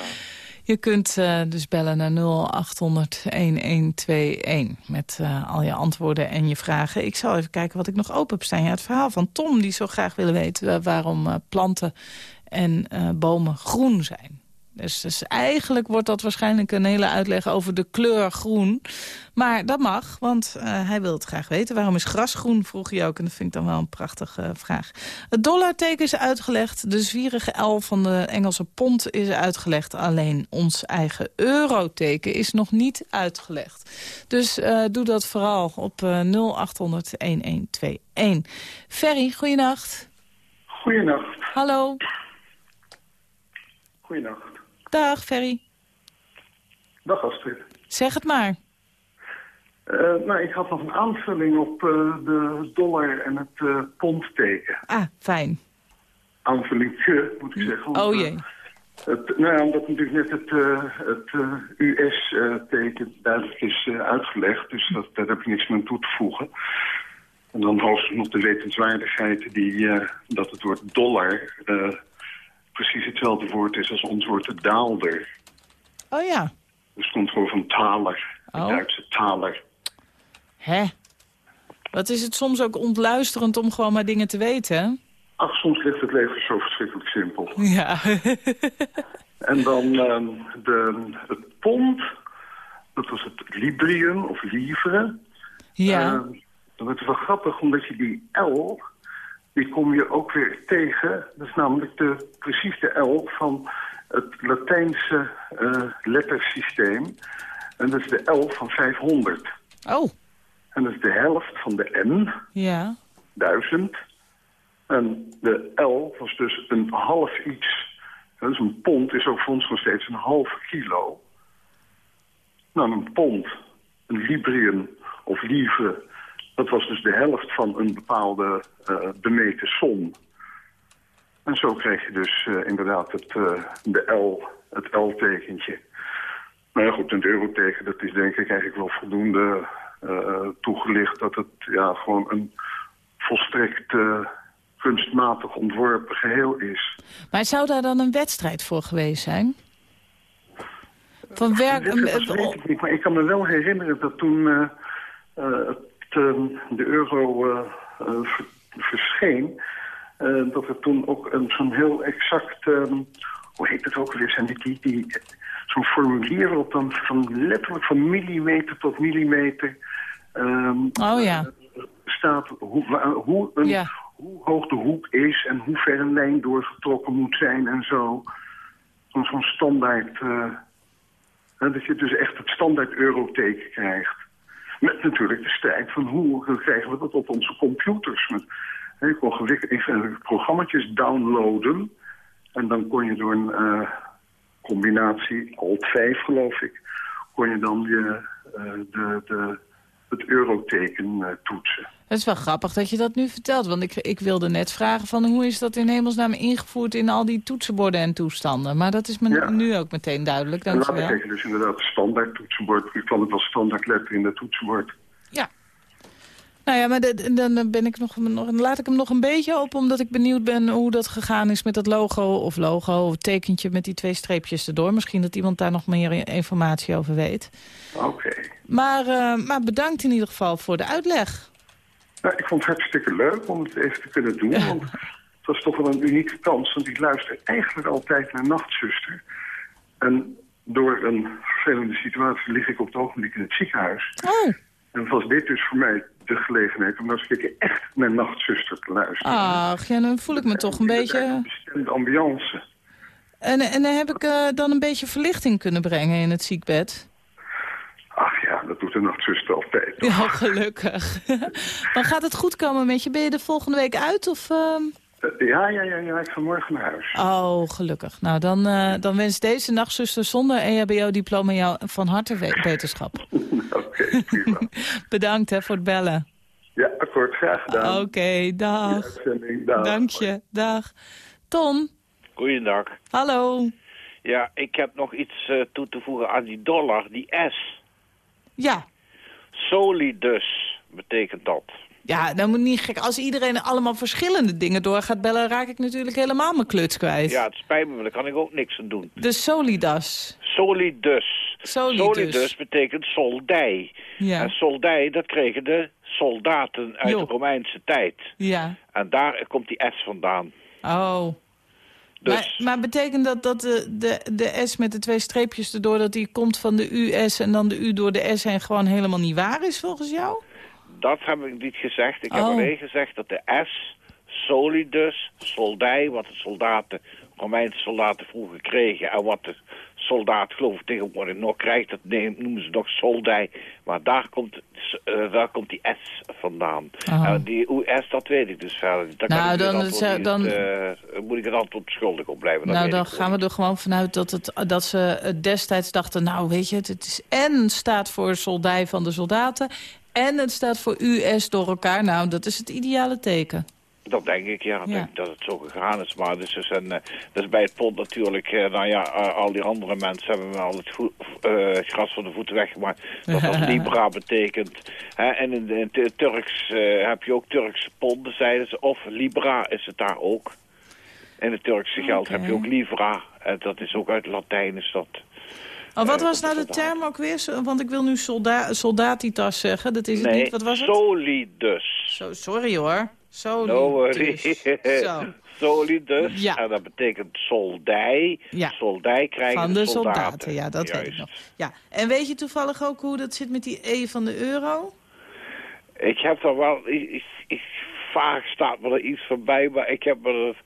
Je kunt eh, dus bellen naar 0800-1121 met eh, al je antwoorden en je vragen. Ik zal even kijken wat ik nog open heb staan. Ja, het verhaal van Tom, die zo graag willen weten eh, waarom planten en bomen groen zijn. Dus, dus eigenlijk wordt dat waarschijnlijk een hele uitleg over de kleur groen. Maar dat mag, want eh, hij wil het graag weten. Waarom is gras groen, vroeg hij ook. En dat vind ik dan wel een prachtige eh, vraag. Het dollarteken is uitgelegd. De zwierige L van de Engelse pond is uitgelegd. Alleen ons eigen euroteken is nog niet uitgelegd. Dus eh, doe dat vooral op eh 0800-1121. Ferry, goeienacht. Goeienacht. Hallo. Goeienacht. Dag, Ferry. Dag Astrid. Zeg het maar. Eh, nou, ik had nog een aanvulling op eh, de dollar en het eh pondteken. Ah, fijn. Aanvullingje, [laughs] moet ik zeggen. Oh jee. Het, nou ja, omdat natuurlijk net het, het US-teken duidelijk is uitgelegd. Dus dat, daar heb ik niks meer aan toe te voegen. En dan hoogstens nog de wetenswaardigheid die, dat het woord dollar precies hetzelfde woord is als ons woord daalder. Oh ja. Dus het komt gewoon van taler, de Oh. Duitse taler. Hè? Wat is het soms ook ontluisterend om gewoon maar dingen te weten, hè? Ach, soms ligt het leven zo verschrikkelijk simpel. Ja. [laughs] En dan ehm, de, het pond, dat was het librium of livre. ja. Ehm, dat wordt wel grappig, omdat je die L, die kom je ook weer tegen. Dat is namelijk de, precies de L van het Latijnse eh, lettersysteem. En dat is de L van 500. Oh, En dat is de helft van de N, ja. 1000. En de L was dus een half iets. Dus een pond is ook voor ons nog steeds een halve kilo. Nou, een pond, een librium of livre, dat was dus de helft van een bepaalde eh, bemeten som. En zo kreeg je dus eh, inderdaad het, eh, de L, het L-tekentje. Nou ja, goed, een euroteken, dat is denk ik eigenlijk wel voldoende toegelicht... dat het ja, gewoon een volstrekt kunstmatig ontworpen geheel is. Maar zou daar dan een wedstrijd voor geweest zijn? Van werk... Dat, dat weet ik niet, maar ik kan me wel herinneren dat toen eh, het, eh, de euro eh, eh, ver- verscheen... eh, dat er toen ook een zo'n heel exact... eh, hoe heet het ook weer? Zijn die, die, die, zo'n formulier waarop dan van letterlijk van millimeter tot millimeter... ehm, Oh ja. staat hoe, hoe, een, Ja. hoe hoog de hoek is en hoe ver een lijn doorgetrokken moet zijn en zo. Zo'n standaard... dat je dus echt het standaard euroteken krijgt. Met natuurlijk de strijd van hoe krijgen we dat op onze computers. Met, je kon gewikkelde programma's downloaden. En dan kon je door een eh, combinatie, alt 5 geloof ik... kon je dan je, eh, de, de, het euroteken eh, toetsen. Het is wel grappig dat je dat nu vertelt. Want ik, ik wilde net vragen van hoe is dat in hemelsnaam ingevoerd in al die toetsenborden en toestanden. Maar dat is me Ja. nu ook meteen duidelijk. En Dankjewel. dus inderdaad standaard toetsenbord. Je kwam het als standaard letter in dat toetsenbord. Ja. Nou ja, maar de- dan ben ik nog, nog, laat ik hem nog een beetje open... omdat ik benieuwd ben hoe dat gegaan is met dat logo of logo... of tekentje met die twee streepjes erdoor. Misschien dat iemand daar nog meer informatie over weet. Oké. Maar, eh, maar bedankt in ieder geval voor de uitleg. Nou, ik vond het hartstikke leuk om het even te kunnen doen. Want het was toch wel een unieke kans. Want ik luister eigenlijk altijd naar Nachtzuster. En door een vervelende situatie lig ik op het ogenblik in het ziekenhuis. Oh, En was dit dus voor mij de gelegenheid om nou eens een keer echt naar Nachtzuster te luisteren. ach, ja, dan voel ik me toch een beetje... De ambiance. En, en dan heb ik eh, dan een beetje verlichting kunnen brengen in het ziekbed. Ach ja, dat doet de Nachtzuster altijd. Ja, gelukkig. [laughs] dan gaat het goed komen met je. Ben je er volgende week uit? Of, ehm? Eh, Ja, ja, ja, ja, ik ga morgen naar huis. Oh, gelukkig. Nou, dan, eh, dan wens deze nachtzuster zonder EHBO-diploma jou van harte we- wetenschap. [laughs] Oké, prima. [laughs] Bedankt hè, voor het bellen. Ja, akkoord, graag gedaan. Oké, dag. Dag. Dank je, dag. Ton, Goeiedag. hallo. Ja, ik heb nog iets eh, toe te voegen aan die dollar, die S. Ja, Solidus betekent dat. ja, dat moet niet gek. Als iedereen allemaal verschillende dingen door gaat bellen... raak ik natuurlijk helemaal mijn kluts kwijt. Ja, het spijt me, maar daar kan ik ook niks aan doen. De Solidas. Solidus. Solidus. betekent soldij. Ja. En soldij, dat kregen de soldaten uit Jo. de Romeinse tijd. Ja. En daar komt die S vandaan. Oh. Dus Maar, maar betekent dat dat de, de, de S met de twee streepjes erdoor... dat die komt van de US en dan de U door de S heen... gewoon helemaal niet waar is volgens jou? dat heb ik niet gezegd. Ik heb Oh. alleen gezegd dat de S, solidus, soldij, wat de soldaten, Romeinse soldaten vroeger kregen... en wat de soldaat, geloof ik, tegenwoordig nog krijgt, dat noemen ze nog soldij. Maar daar komt, eh, daar komt die S vandaan. En die US, dat weet ik dus verder. Daar Nou, ik dan eh, niet, dan- eh, moet ik het antwoord schuldig op blijven. Nou, dan gaan we er gewoon vanuit dat, het, dat ze eh, destijds dachten... nou, weet je, het, het is en staat voor soldij van de soldaten... en het staat voor US door elkaar. Nou, dat is het ideale teken. Dat denk ik, ja. Ja. denk dat het zo gegaan is. Maar dus is een, eh, dus bij het pond natuurlijk, eh, nou ja, eh, al die andere mensen hebben me al het gras van de voeten weggemaakt. [laughs] Dat dat Libra betekent. Hè? En in, in het Turks heb je ook Turkse ponden, zeiden ze. Of Libra is het daar ook. In het Turkse geld heb je ook Livra. En dat is ook uit Latijn is dat. Oh, wat was nou de term ook weer? Want ik wil nu solda soldatitas zeggen. Dat is het Nee, niet. Wat was het? solidus. Zo, sorry hoor. Solidus. Zo. [laughs] Solidus. Ja. En dat betekent soldij. Ja. Soldij krijgen Van de, de soldaten. soldaten, ja, dat weet ik nog. Ja. En weet je toevallig ook hoe dat zit met die E van de euro? Ik heb er wel... Ik, ik, vaag staat me er iets voorbij, maar ik heb me er...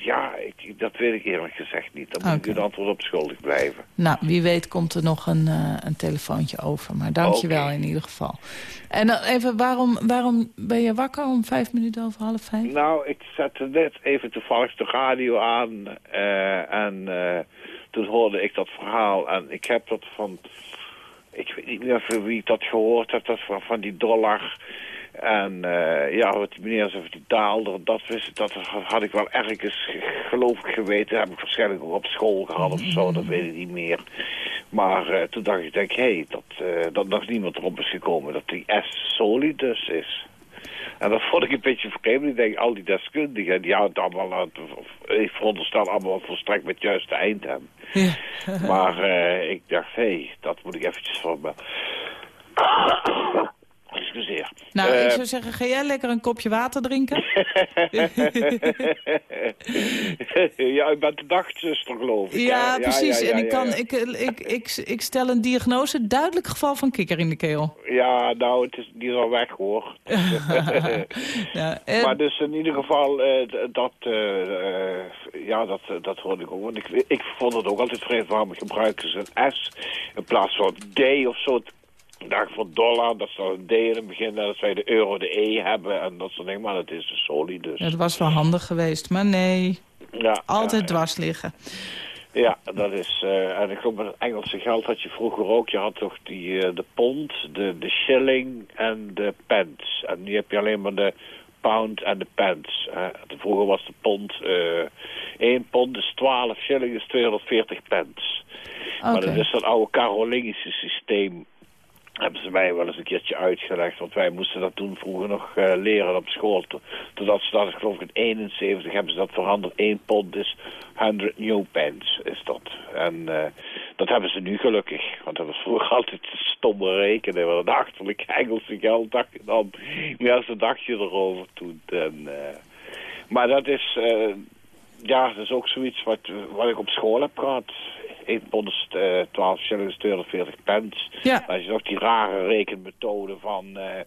Ja, ik, dat weet ik eerlijk gezegd niet. Dan moet ik u het antwoord op schuldig blijven. Nou, wie weet komt er nog een, eh, een telefoontje over. Maar dank je wel Oké. in ieder geval. En dan even, waarom, waarom ben je wakker om vijf minuten over half vijf? Nou, ik zette net even toevallig de radio aan eh, en eh, toen hoorde ik dat verhaal en ik heb dat van, ik weet niet meer van wie ik dat gehoord heb, dat van, van die dollar en eh, ja, wat die meneer zei, die daalde, dat, wist, dat had ik wel ergens geloof ik geweten, dat heb ik waarschijnlijk ook op school gehad of zo, dat weet ik niet meer. Maar eh, toen dacht ik, denk, hé, hey, dat, eh, dat nog niemand erop is gekomen dat die S solidus is. En dat vond ik een beetje vreemd. Ik denk, al die deskundigen, die houden het allemaal, of, ik veronderstel allemaal volstrekt met het juiste eind hebben. [laughs] Maar ik dacht, hé, hey, dat moet ik eventjes van me... Excuseer. Nou, ik Eh, zou zeggen, ga jij lekker een kopje water drinken? [laughs] ja, u bent de dagzuster, geloof ik. Ja, precies. ja, ja, en ik, kan. Ik, ik, ik, ik stel een diagnose, duidelijk geval van kikker in de keel. Ja, nou, het is, die is al weg, hoor. [laughs] En- Maar dus in ieder geval, eh, dat, eh, ja, dat, dat hoorde ik ook. Want ik, ik vond het ook altijd vreemd, waarom gebruiken ze een S in plaats van D of zo. Ik dacht voor dollar, dat staat een D in het begin, dat wij de euro de E hebben en dat soort dingen. Maar dat is de soli dus. Het was wel handig geweest, maar nee. Ja, Altijd dwars liggen. Ja, dat is... eh, en ik geloof met het Engelse geld had je vroeger ook. Je had toch die, eh, de pond, de, de shilling en de pence. En nu heb je alleen maar de pound en de pence. hè. vroeger was de pond... eh 1 pond is 12 shilling is 240 pence. Maar dat is dat oude Carolingische systeem. Hebben ze mij wel eens een keertje uitgelegd. Want wij moesten dat toen vroeger nog eh, leren op school. To- Totdat ze dat, geloof ik in 71 hebben ze dat veranderd. 1 pond is 100 new pence is dat. En eh, dat hebben ze nu gelukkig. Want dat was vroeger [laughs] altijd stomme rekenen. Want een achterlijk Engelse geld dacht je dan. Ja, zo dacht je erover toen. En, eh, maar dat is... ja, dat is ook zoiets wat, wat ik op school heb gehad. 1 pond is eh, 12 shillings, 240 pence. Ja. Dan is ook die rare rekenmethode van... eh,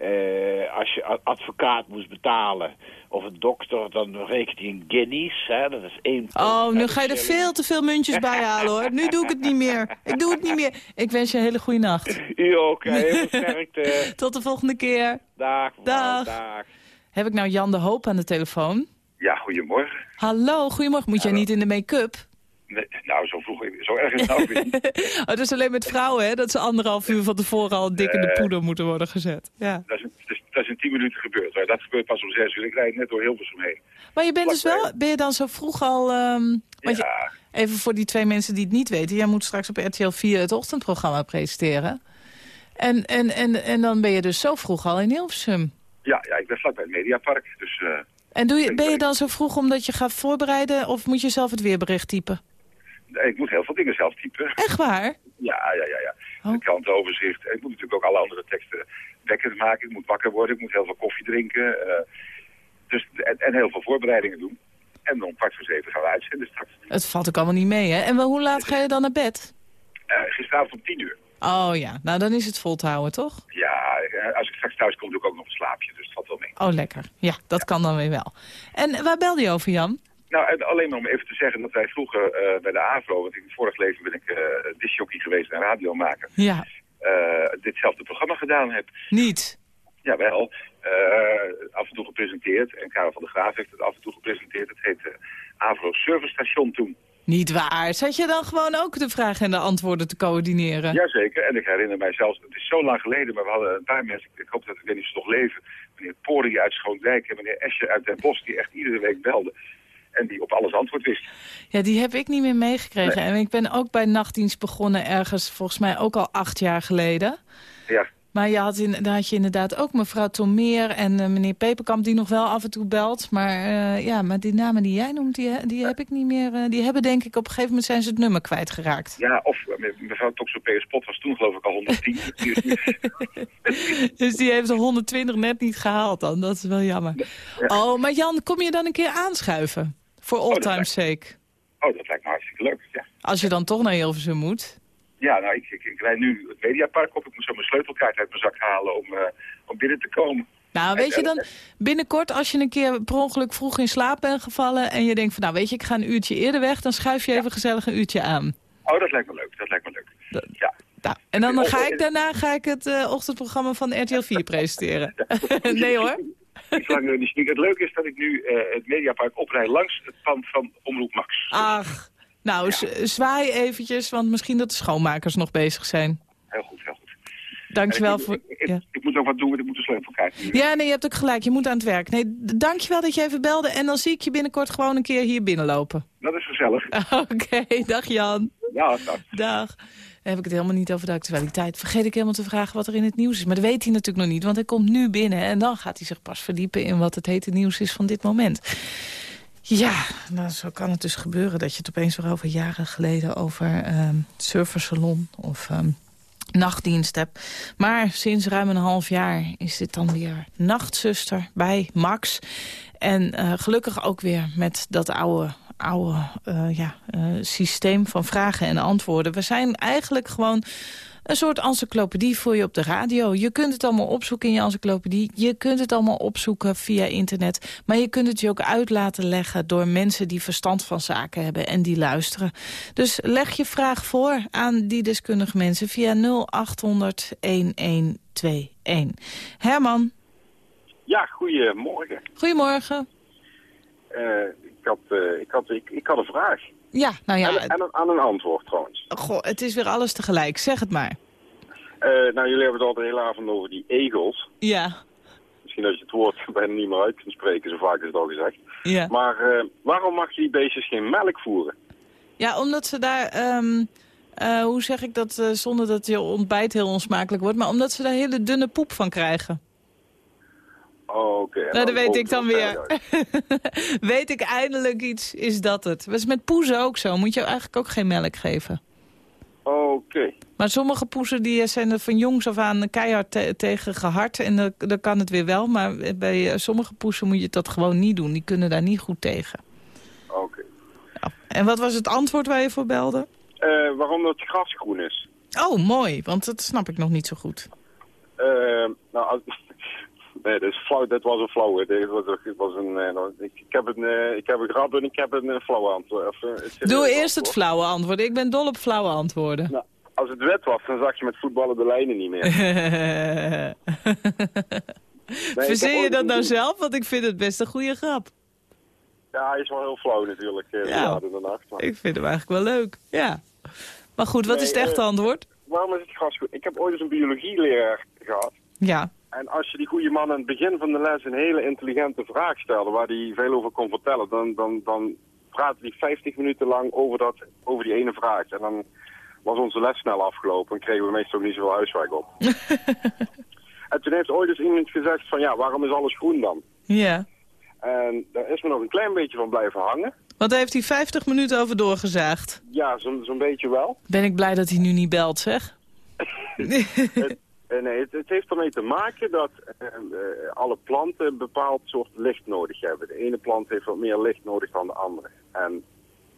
eh, als je advocaat moest betalen of een dokter, dan rekent hij in guineas. Hè? Dat is 1 pond. Oh, nu ga je er veel te veel muntjes bij halen hoor. Nu doe ik het niet meer. Ik doe het niet meer. Ik wens je een hele goede nacht. U ook, heel sterkte. [laughs] Tot de volgende keer. Dag. dag. Heb ik nou Jan de Hoop aan de telefoon? Ja, goedemorgen. Hallo, goedemorgen. Moet jij niet in de make-up? Nee, nou, zo vroeg, zo erg is het nou weer niet. [laughs] Oh, dat is alleen met vrouwen, hè? Dat ze anderhalf uur van tevoren al dik in de Eh. poeder moeten worden gezet. Ja. Dat is, dat is, dat is in tien minuten gebeurd. hoor. Dat gebeurt pas om zes uur. Ik rijd net door Hilversum heen. Maar je bent dus wel, ben je dan zo vroeg al... ehm, want je, Ja, even voor die twee mensen die het niet weten. Jij moet straks op RTL 4 het ochtendprogramma presenteren. En, en, en, en dan ben je dus zo vroeg al in Hilversum. ja, ja, ik ben vlakbij het Mediapark. Dus eh, En doe je, ben je dan zo vroeg omdat je gaat voorbereiden... of moet je zelf het weerbericht typen? Ik moet heel veel dingen zelf typen. Echt waar? Ja, ja, ja, ja. Oh. De krantenoverzicht. Ik moet natuurlijk ook alle andere teksten wekker maken. Ik moet wakker worden. Ik moet heel veel koffie drinken. eh, dus, en, en heel veel voorbereidingen doen. En om kwart voor zeven gaan we uitzenden straks. Het valt ook allemaal niet mee, hè? En wel, hoe laat ga je dan naar bed? Eh, gisteravond om tien uur. Oh ja, nou dan is het vol te houden, toch? Ja, eh, als ik straks thuis kom doe ik ook nog een slaapje. Dus het valt wel mee. Oh, lekker. Ja, dat kan dan weer wel. En waar belde je over, Jan? Nou, en alleen maar om even te zeggen dat wij vroeger eh, bij de AVRO... want in het vorig leven ben ik uh, discjockey geweest en radiomaker... Ja, eh, ditzelfde programma gedaan heb. niet. Jawel, eh af en toe gepresenteerd. En Karel van der Graaf heeft het af en toe gepresenteerd. Het heette AVRO Service Station toen. Niet waar. Zat je dan gewoon ook de vragen en de antwoorden te coördineren? Jazeker, en ik herinner mij zelfs, het is zo lang geleden, maar we hadden een paar mensen, ik hoop dat ik weet niet of ze nog leven, meneer Pori uit Schoondijk en meneer Escher uit Den Bosch, die echt iedere week belden. En die op alles antwoord wist. Ja, die heb ik niet meer meegekregen. En ik ben ook bij nachtdienst begonnen ergens, volgens mij ook al acht jaar geleden. Ja, Maar je had in, daar had je inderdaad ook mevrouw Tomeer en eh, meneer Peperkamp die nog wel af en toe belt. Maar eh, ja, maar die namen die jij noemt, die, die heb ik niet meer. eh, die hebben denk ik op een gegeven moment zijn ze het nummer kwijtgeraakt. ja of me- mevrouw Toxopeus Spot was toen geloof ik al 110. [laughs] Die is nu- [laughs] Dus die heeft de 120 net niet gehaald dan. Dat is wel jammer. Oh, maar Jan, kom je dan een keer aanschuiven? Voor all dat time lijkt- sake. oh, dat lijkt me hartstikke leuk. Ja, Als je dan toch naar Hilversum moet. ja nou, ik, ik, ik rijd nu het Mediapark op. Ik moet zo mijn sleutelkaart uit mijn zak halen om, eh, om binnen te komen. Nou, weet je dan, binnenkort als je een keer per ongeluk vroeg in slaap bent gevallen... en je denkt van, nou weet je, ik ga een uurtje eerder weg... dan schuif je even gezellig een uurtje aan. Oh, dat lijkt me leuk. Dat lijkt me leuk. Ja. Nou, en dan ga ik daarna ga ik het eh, ochtendprogramma van RTL 4 presenteren. [laughs] [laughs] nee hoor. Zolang uh, die Het leuke is dat ik nu eh, het Mediapark oprij langs het pand van Omroep Max. Ach, nou, zwaai eventjes, want misschien dat de schoonmakers nog bezig zijn. Heel goed, heel goed. Dankjewel ik, voor... Ik, ik, ja. ik moet ook wat doen, want ik moet de sleutel krijgen. ja, nee, je hebt ook gelijk. Je moet aan het werk. Nee, dankjewel dat je even belde. En dan zie ik je binnenkort gewoon een keer hier binnenlopen. Dat is gezellig. [laughs] Oké, dag Jan. Ja, dag. Dag. Heb ik het helemaal niet over de actualiteit. Vergeet ik helemaal te vragen wat er in het nieuws is. Maar dat weet hij natuurlijk nog niet, want hij komt nu binnen. En dan gaat hij zich pas verdiepen in wat het hete nieuws is van dit moment. Ja, nou, zo kan het dus gebeuren dat je het opeens weer over jaren geleden... over ehm surfersalon of ehm, nachtdienst hebt. Maar sinds ruim een half jaar is dit dan weer nachtzuster bij Max. En eh, gelukkig ook weer met dat oude, oude eh, ja, eh, systeem van vragen en antwoorden. We zijn eigenlijk gewoon een soort encyclopedie voor je op de radio. Je kunt het allemaal opzoeken in je encyclopedie. Je kunt het allemaal opzoeken via internet. Maar je kunt het je ook uit laten leggen door mensen die verstand van zaken hebben en die luisteren. Dus leg je vraag voor aan die deskundige mensen via 0800 1121. Herman, Ja, goedemorgen. goedemorgen. Eh, ik, had, eh, ik, had, ik, ik had een vraag. Ja, nou ja, En, en een, aan een antwoord trouwens. goh, het is weer alles tegelijk. Zeg het maar. Eh, nou, jullie hebben het al de hele avond over die egels. Ja, Misschien dat je het woord [laughs] bijna niet meer uit kunt spreken, zo vaak is het al gezegd. ja. Maar eh, waarom mag je die beestjes geen melk voeren? Ja, omdat ze daar, ehm, eh, hoe zeg ik dat zonder dat je ontbijt heel onsmakelijk wordt, maar omdat ze daar hele dunne poep van krijgen. Oh, oké. En nou, dat weet ik dan weer. [laughs] weet ik eindelijk iets, is dat het. Dat is met poezen ook zo, moet je eigenlijk ook geen melk geven. Oké. Maar sommige poezen die zijn er van jongs af aan keihard te- tegen gehard. En dan, dan kan het weer wel. Maar bij eh, sommige poezen moet je dat gewoon niet doen. Die kunnen daar niet goed tegen. Oké. Ja. En wat was het antwoord waar je voor belde? Eh, waarom dat gras groen is? Oh, mooi. Want dat snap ik nog niet zo goed. Eh, nou, als- [laughs] nee, dat is flauw. Dat was een flauwe. Dit was, het was een, eh, nou, ik, heb een, eh, ik heb een grap en ik heb een uh, flauwe antwoord. Eh, Doe eerst het flauwe antwoord. Ik ben dol op flauwe antwoorden. Nou, als het wet was, dan zag je met voetballen de lijnen niet meer. [laughs] Verzin heb je dat nou zelf? Want ik vind het best een goede grap. Ja, hij is wel heel flauw natuurlijk, eh, Ja. in de nacht. Maar Ik vind hem eigenlijk wel leuk. Ja. Maar goed, wat Nee, is het echte eh, antwoord? waarom is het gras groen? Ik heb ooit eens een biologieleraar gehad. Ja. En als je die goede man aan het begin van de les een hele intelligente vraag stelde, waar hij veel over kon vertellen, dan, dan, dan praatte hij 50 minuten lang over, dat, over die ene vraag. En dan was onze les snel afgelopen en kregen we meestal ook niet zoveel huiswerk op. [laughs] en toen heeft ooit eens iemand gezegd van ja, waarom is alles groen dan? Ja. En daar is me nog een klein beetje van blijven hangen. Want daar heeft hij 50 minuten over doorgezaagd. Ja, zo'n zo'n beetje wel. Ben ik blij dat hij nu niet belt, zeg. [laughs] [laughs] nee, het, het heeft ermee te maken dat eh, eh, alle planten een bepaald soort licht nodig hebben. De ene plant heeft wat meer licht nodig dan de andere. En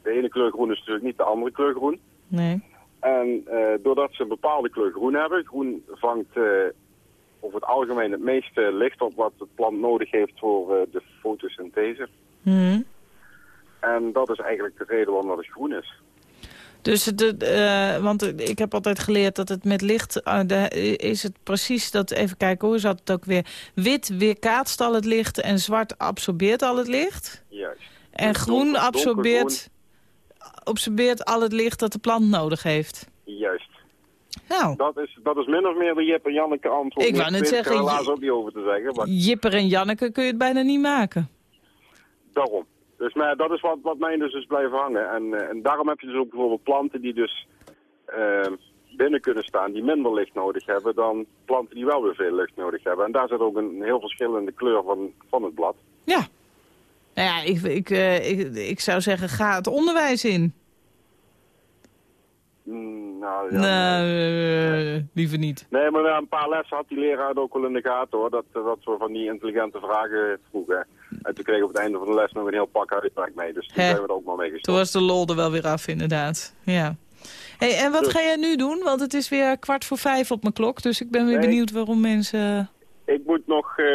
de ene kleur groen is natuurlijk niet de andere kleur groen. Nee. En eh, doordat ze een bepaalde kleur groen hebben, groen vangt eh, over het algemeen het meeste licht op wat het plant nodig heeft voor eh, de fotosynthese. Hm. En dat is eigenlijk de reden waarom dat het groen is. Dus het, eh, want ik heb altijd geleerd dat het met licht... eh, de- is het precies dat... Even kijken hoe zat het ook weer. Wit weerkaatst al het licht en zwart absorbeert al het licht. Juist. En groen donker- absorbeert, absorbeert al het licht dat de plant nodig heeft. Juist. Nou. Dat is, dat is min of meer de Jip en Janneke antwoord. Ik wou net zeggen, helaas ook niet over te zeggen. Maar Jipper en Janneke kun je het bijna niet maken. Daarom. Dus maar dat is wat, wat mij dus is blijven hangen. En, eh, en daarom heb je dus ook bijvoorbeeld planten die dus eh, binnen kunnen staan, die minder licht nodig hebben dan planten die wel weer veel licht nodig hebben. En daar zit ook een heel verschillende kleur van, van het blad. Ja. Nou ja, ik, ik, eh, ik, ik zou zeggen, ga het onderwijs in. Mm, nou, ja, nee, liever niet. Nee, maar na een paar lessen had die leraar ook wel in de gaten hoor. Dat, dat we van die intelligente vragen vroegen. En toen kregen we op het einde van de les nog een heel pak huiswerk mee. Dus toen Hè. zijn we er ook maar mee gestopt. Toen was de lol er wel weer af, inderdaad. Ja. Hey, en wat Dus- ga jij nu doen? Want het is weer kwart voor vijf op mijn klok. Dus ik ben weer Nee. benieuwd waarom mensen... Ik moet nog, eh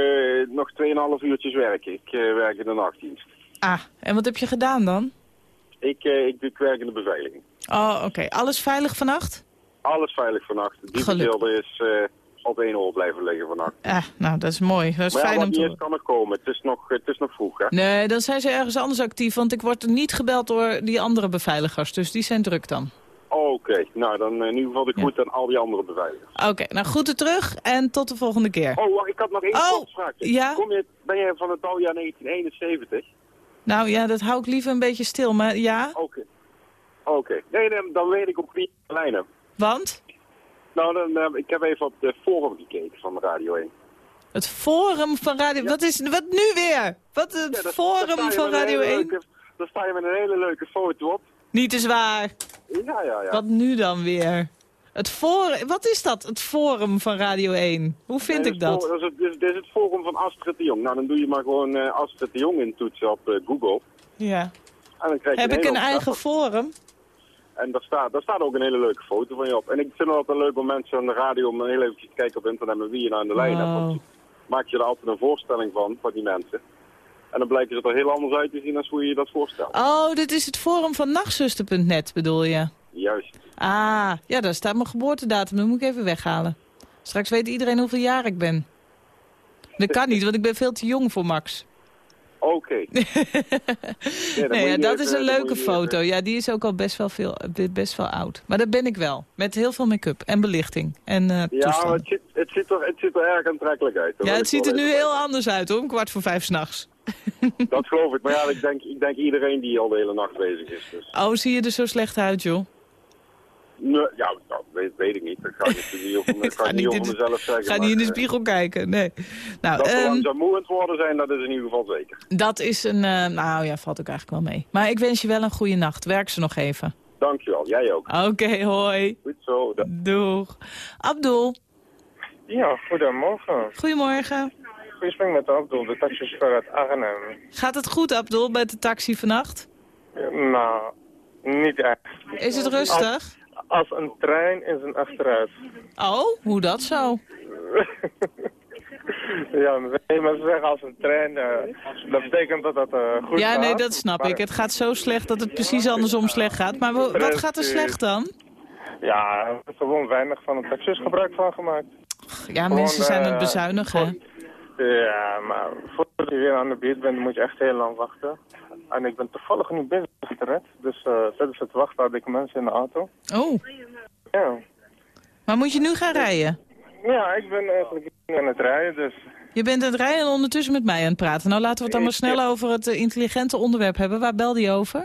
nog 2,5 uurtjes werken. Ik eh, werk in de nachtdienst. Ah, en wat heb je gedaan dan? Ik, eh, ik, ik werk in de beveiliging. Oh, oké. Alles veilig vannacht? Alles veilig vannacht. Die Gelukkig. beelden is op één oor blijven liggen vannacht. Ah, nou, dat is mooi. Dat is maar fijn om te horen. kan er komen. Het is nog, het is nog vroeg, hè? Nee, dan zijn ze ergens anders actief, want ik word niet gebeld door die andere beveiligers. Dus die zijn druk dan. Oké, nou dan eh, in ieder geval de groet aan al die andere beveiligers. Oké, nou groeten terug en tot de volgende keer. Oh, wacht, ik had nog één Oh, vraagje. ja? Kom je, ben je van het bouwjaar 1971? Nou ja, dat hou ik liever een beetje stil, maar ja. Oké. Oké. Nee, nee, dan weet ik op wie lijnen. Want? Nou, dan, eh, ik heb even op de forum gekeken van Radio 1. Het forum van Radio... Wat is... Wat nu weer? Wat het Ja, forum van Radio hele 1? leuke- Daar sta je met een hele leuke foto op. Niet is waar. Ja, ja, ja. Wat nu dan weer? Het forum... Wat is dat? Het forum van Radio 1? Hoe vind Nee, ik dat? voor- Dat is, het, dit is- is het forum van Astrid de Jong. Nou, dan doe je maar gewoon eh, Astrid de Jong intoetsen op eh, Google. Ja. En dan krijg je Heb ik een eigen forum? En daar staat, daar staat ook een hele leuke foto van je op. En ik vind het altijd leuk om mensen aan de radio om heel even te kijken op internet met wie je nou aan de lijn hebt. Want maakt je er altijd een voorstelling van, van die mensen. En dan blijkt het er heel anders uit te zien dan hoe je je dat voorstelt. Oh, dit is het forum van nachtzuster.net bedoel je? Juist. Ah, ja, daar staat mijn geboortedatum. Dat moet ik even weghalen. Straks weet iedereen hoeveel jaar ik ben. Dat kan niet, want ik ben veel te jong voor Max. Oké. [laughs] Nee, ja, dat even- is een leuke even- foto. Ja, die is ook al best wel, veel, best wel oud. Maar dat ben ik wel. Met heel veel make-up en belichting. En, eh Ja, maar het ziet, het, ziet er, het ziet er erg aantrekkelijk uit. Ja, het ziet er nu heel anders uit hoor, om kwart voor vijf s'nachts. Dat geloof ik. Maar ja, [laughs] ik denk, ik denk iedereen die al de hele nacht bezig is. Dus. Oh, zie je er zo slecht uit, joh? Nee, ja, dat weet, weet ik niet. Dat ga ik natuurlijk niet [laughs] ik niet niet over in de- mezelf zeggen. Ga niet in de eh, spiegel kijken, nee. Nou, dat we ehm, langzaam moe aan het worden zijn, dat is in ieder geval zeker. dat is een... eh, nou ja, valt ook eigenlijk wel mee. Maar ik wens je wel een goede nacht. Werk ze nog even. Dankjewel, jij ook. Oké, hoi. Goed zo. Doeg. Abdul, Ja, goedemorgen. goedemorgen. Ik spreek met Abdul, de taxichauffeur uit Arnhem. Gaat het goed, Abdul, met de taxi vannacht? Nou, niet echt. Is het rustig? Als, een trein in zijn achteruit. Oh, hoe dat zo? [laughs] Ja, nee, maar ze zeggen als een trein, eh, dat betekent dat dat eh, goed Ja, gaat. nee, dat snap Maar- ik. Het gaat zo slecht dat het precies andersom slecht gaat. Maar wa- wat gaat er slecht dan? Ja, er is gewoon weinig van de taxis gebruik van gemaakt. Ja, Gewoon, mensen zijn eh, het bezuinigen. hè? Ja, maar voordat je weer aan de beurt bent, moet je echt heel lang wachten. En ik ben toevallig nu bezig met de red, dus uh, tijdens het wachten had ik mensen in de auto. Oh, Ja. maar moet je nu gaan rijden? Ja, ik ben eigenlijk aan het rijden, dus Je bent aan het rijden en ondertussen met mij aan het praten. Nou, laten we het dan maar snel over het eh, intelligente onderwerp hebben. Waar belde je over?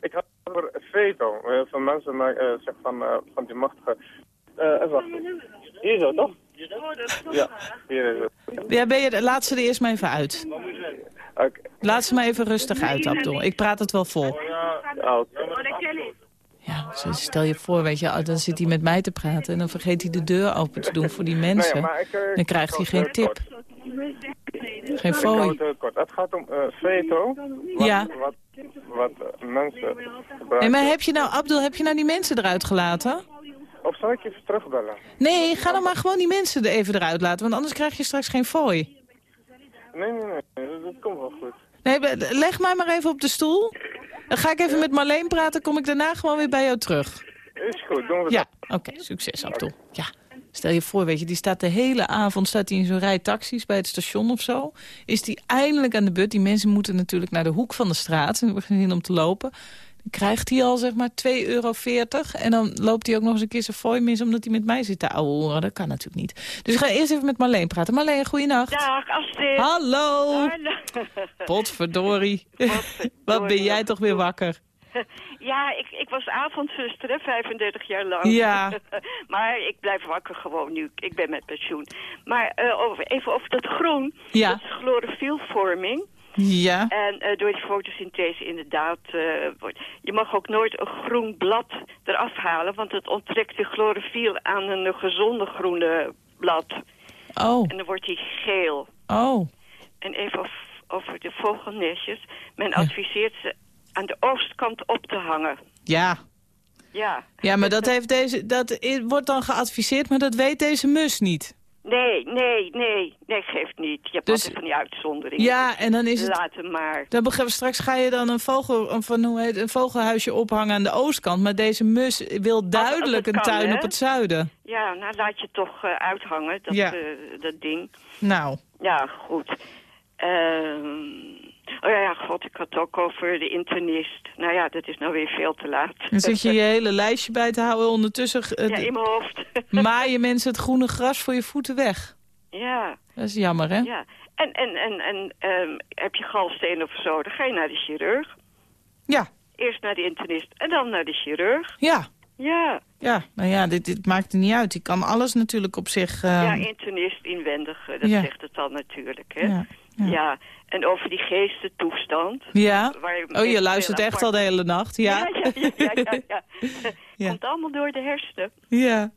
ik had het over veto. Heel veel mensen eh, van, eh, van die machtige... Eh, even wachten. Hier zo, toch? Ja, hier is het. Ja, ben je, laat ze er eerst maar even uit. Oké. Laat ze maar even rustig uit, Abdul. Ik praat het wel vol. Ja, zo stel je voor, weet je, oh, dan zit hij met mij te praten... en dan vergeet hij de deur open te doen voor die mensen. Eh, Dan krijgt hij geen tip. Geen fooi. het kort. Het gaat om eh, veto. Wat, Ja. Wat, wat eh, mensen gebruiken. Nee, maar heb je nou, Abdul, heb je nou die mensen eruit gelaten? Of zal ik je even terugbellen? Nee, ga dan maar gewoon die mensen er even eruit laten, want anders krijg je straks geen fooi. Nee, nee, nee. Dat, dat komt wel goed. Nee, leg mij maar even op de stoel. Dan ga ik even met Marleen praten, kom ik daarna gewoon weer bij jou terug. Is goed, doen we Ja, oké, succes Abdul. Ja, stel je voor, weet je, die staat de hele avond staat hij in zo'n rij taxis bij het station of zo. Is die eindelijk aan de beurt? Die mensen moeten natuurlijk naar de hoek van de straat en hebben geen zin om te lopen. Krijgt hij al zeg maar 2,40 euro en dan loopt hij ook nog eens een keer zijn fooi mis omdat hij met mij zit te ouwehoeren. Dat kan natuurlijk niet. Dus ik ga eerst even met Marleen praten. Marleen, goeienacht. Dag, Astrid. Hallo. Hallo. Potverdorie. Wat ben jij toch weer wakker? [laughs] Ja, ik, ik was avondzuster, hè, 35 jaar lang. Ja. [laughs] maar ik blijf wakker gewoon nu. Ik ben met pensioen. Maar eh, over, even over dat groen. Ja. Dat is chlorofielvorming. Ja. En eh, door die fotosynthese inderdaad... eh, wordt, je mag ook nooit een groen blad eraf halen... want het onttrekt de chlorofiel aan een gezonde groene blad. Oh, En dan wordt die geel. oh. En even over de vogelnestjes. Men adviseert ze aan de oostkant op te hangen. Ja. Ja. Ja, maar dat, heeft deze, dat wordt dan geadviseerd, maar dat weet deze mus niet. Nee, nee, nee. Nee, geeft niet. Je hebt Dus- altijd van die uitzonderingen. Ja, en dan is het... Laat hem maar. Dan begrijp, straks ga je dan een, vogel, een, van, hoe heet, een vogelhuisje ophangen aan de oostkant. Maar deze mus wil duidelijk een kan, tuin hè? op het zuiden. Ja, nou laat je toch eh, uithangen, dat, Ja. eh, dat ding. Nou, Ja, goed. Ehm, oh ja, ja, god, ik had het ook over de internist. Nou ja, dat is nou weer veel te laat. dan zit je je hele lijstje bij te houden. Ondertussen eh, Ja, in mijn hoofd. [laughs] maaien mensen het groene gras voor je voeten weg. ja, Dat is jammer, hè? ja. En, en, en, en ehm, heb je galsteen of zo, dan ga je naar de chirurg. Ja. Eerst naar de internist en dan naar de chirurg. Ja. Ja, Ja, nou ja, dit, dit maakt er niet uit. Die kan alles natuurlijk op zich... ja internist inwendig, dat Ja. zegt het al natuurlijk. Hè? Ja, Ja. En over die geestentoestand. Ja? Oh, je luistert echt al de hele nacht, ja? Ja, ja, ja, [laughs] ja. Komt allemaal door de hersenen. Ja.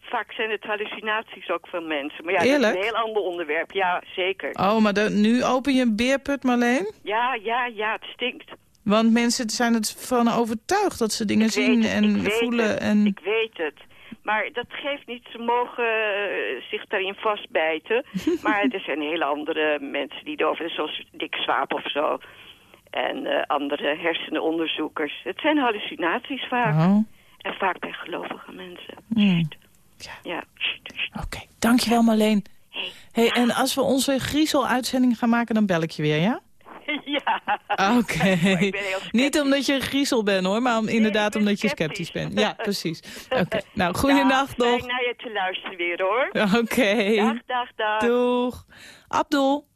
Vaak zijn het hallucinaties ook van mensen. Maar ja, Eerlijk? dat is een heel ander onderwerp. Ja, zeker. Oh, maar nu open je een beerput, Marleen? Ja, ja, ja, het stinkt. Want mensen zijn het van overtuigd dat ze dingen zien en voelen. En... Ik weet het. Maar dat geeft niet, ze mogen eh, zich daarin vastbijten. [laughs] maar er zijn hele andere mensen die erover, zoals Dick Swaap of zo. En eh, andere hersenonderzoekers. Het zijn hallucinaties vaak. Oh. En vaak bij gelovige mensen. Hmm. Ja. Oké, dankjewel Marleen. Hey, en als we onze griezel-uitzending gaan maken, dan bel ik je weer, ja? [laughs] ja. Oké. [laughs] Niet omdat je een griezel bent hoor, maar om, inderdaad omdat je sceptisch bent. [laughs] Ja, precies. Oké, nou, goeienacht nog. Fijn naar je te luisteren weer hoor. Oké. Dag, dag, dag. Doeg. Abdul.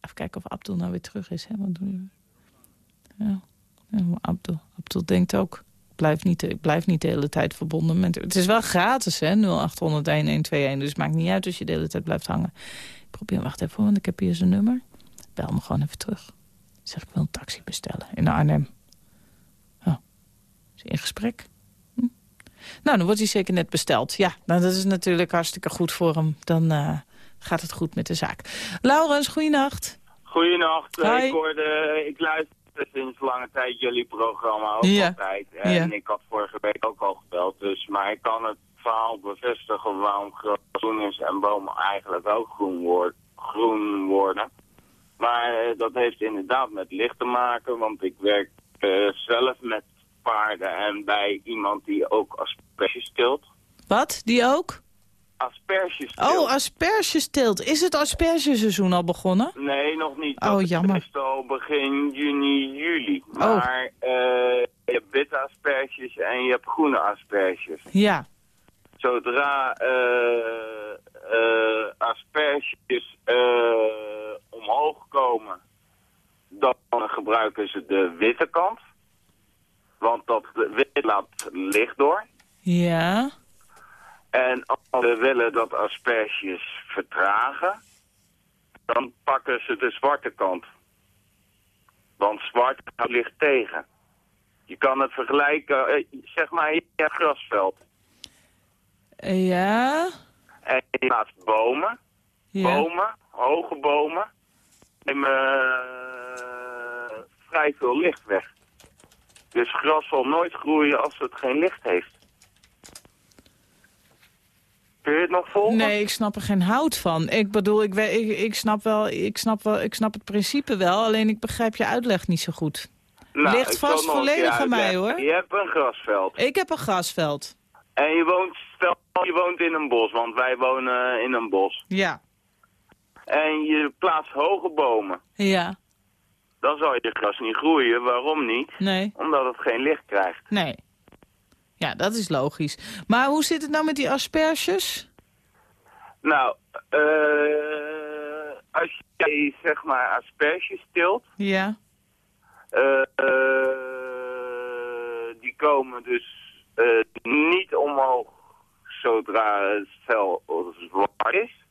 Even kijken of Abdul nou weer terug is. Hè? Wat doen we? Ja. ja Abdul. Abdul denkt ook. Ik blijf, niet, ik blijf niet de hele tijd verbonden met... Het is wel gratis, hè? 0800-1121. Dus het maakt niet uit als je de hele tijd blijft hangen. Ik probeer, wacht even, want ik heb hier zijn nummer. Bel me gewoon even terug. Zeg, ik wil een taxi bestellen in Arnhem. Oh, is hij in gesprek? Hm? Nou, dan wordt hij zeker net besteld. Ja, nou, dat is natuurlijk hartstikke goed voor hem. Dan eh, gaat het goed met de zaak. Laurens, goeienacht. Goedenacht. Eh, Hi. Ik hoorde, ik luister sinds lange tijd jullie programma ook Ja. altijd. En Ja. ik had vorige week ook al gebeld. Dus, maar ik kan het verhaal bevestigen waarom groen is en bomen eigenlijk ook groen, woord, groen worden. Maar eh, dat heeft inderdaad met licht te maken, want ik werk eh, zelf met paarden en bij iemand die ook asperges teelt. Wat? Die ook? Asperges teelt. Oh, aspergesteelt. Is het aspergeseizoen al begonnen? Nee, nog niet. Oh, Dat is jammer. meestal begin juni, juli. Oh. Maar eh, je hebt witte asperges en je hebt groene asperges. Ja. Zodra eh, eh, asperges eh, omhoog komen, dan gebruiken ze de witte kant. Want dat wit laat licht door. Ja. En als ze willen dat asperges vertragen, dan pakken ze de zwarte kant. Want zwart houdt licht tegen. Je kan het vergelijken, zeg maar, je hebt grasveld. Ja. En je plaatst bomen, Ja. bomen, hoge bomen, nemen eh, vrij veel licht weg. Dus gras zal nooit groeien als het geen licht heeft. Kun je het nog volgen? Nee, ik snap er geen hout van. Ik bedoel, ik, ik, ik, snap wel, ik, snap wel, ik snap het principe wel, alleen ik begrijp je uitleg niet zo goed. Nou, Ligt vast volledig aan mij, hoor. Je hebt een grasveld. Ik heb een grasveld. En je woont, stel je woont in een bos, want wij wonen in een bos. Ja. En je plaatst hoge bomen. Ja. Dan zal je gras niet groeien. Waarom niet? Nee. Omdat het geen licht krijgt. Nee. Ja, dat is logisch. Maar hoe zit het nou met die asperges? Nou, eh als je zeg maar asperges teelt, Ja. eh, eh, die komen dus niet omhoog zodra het vel zwart is.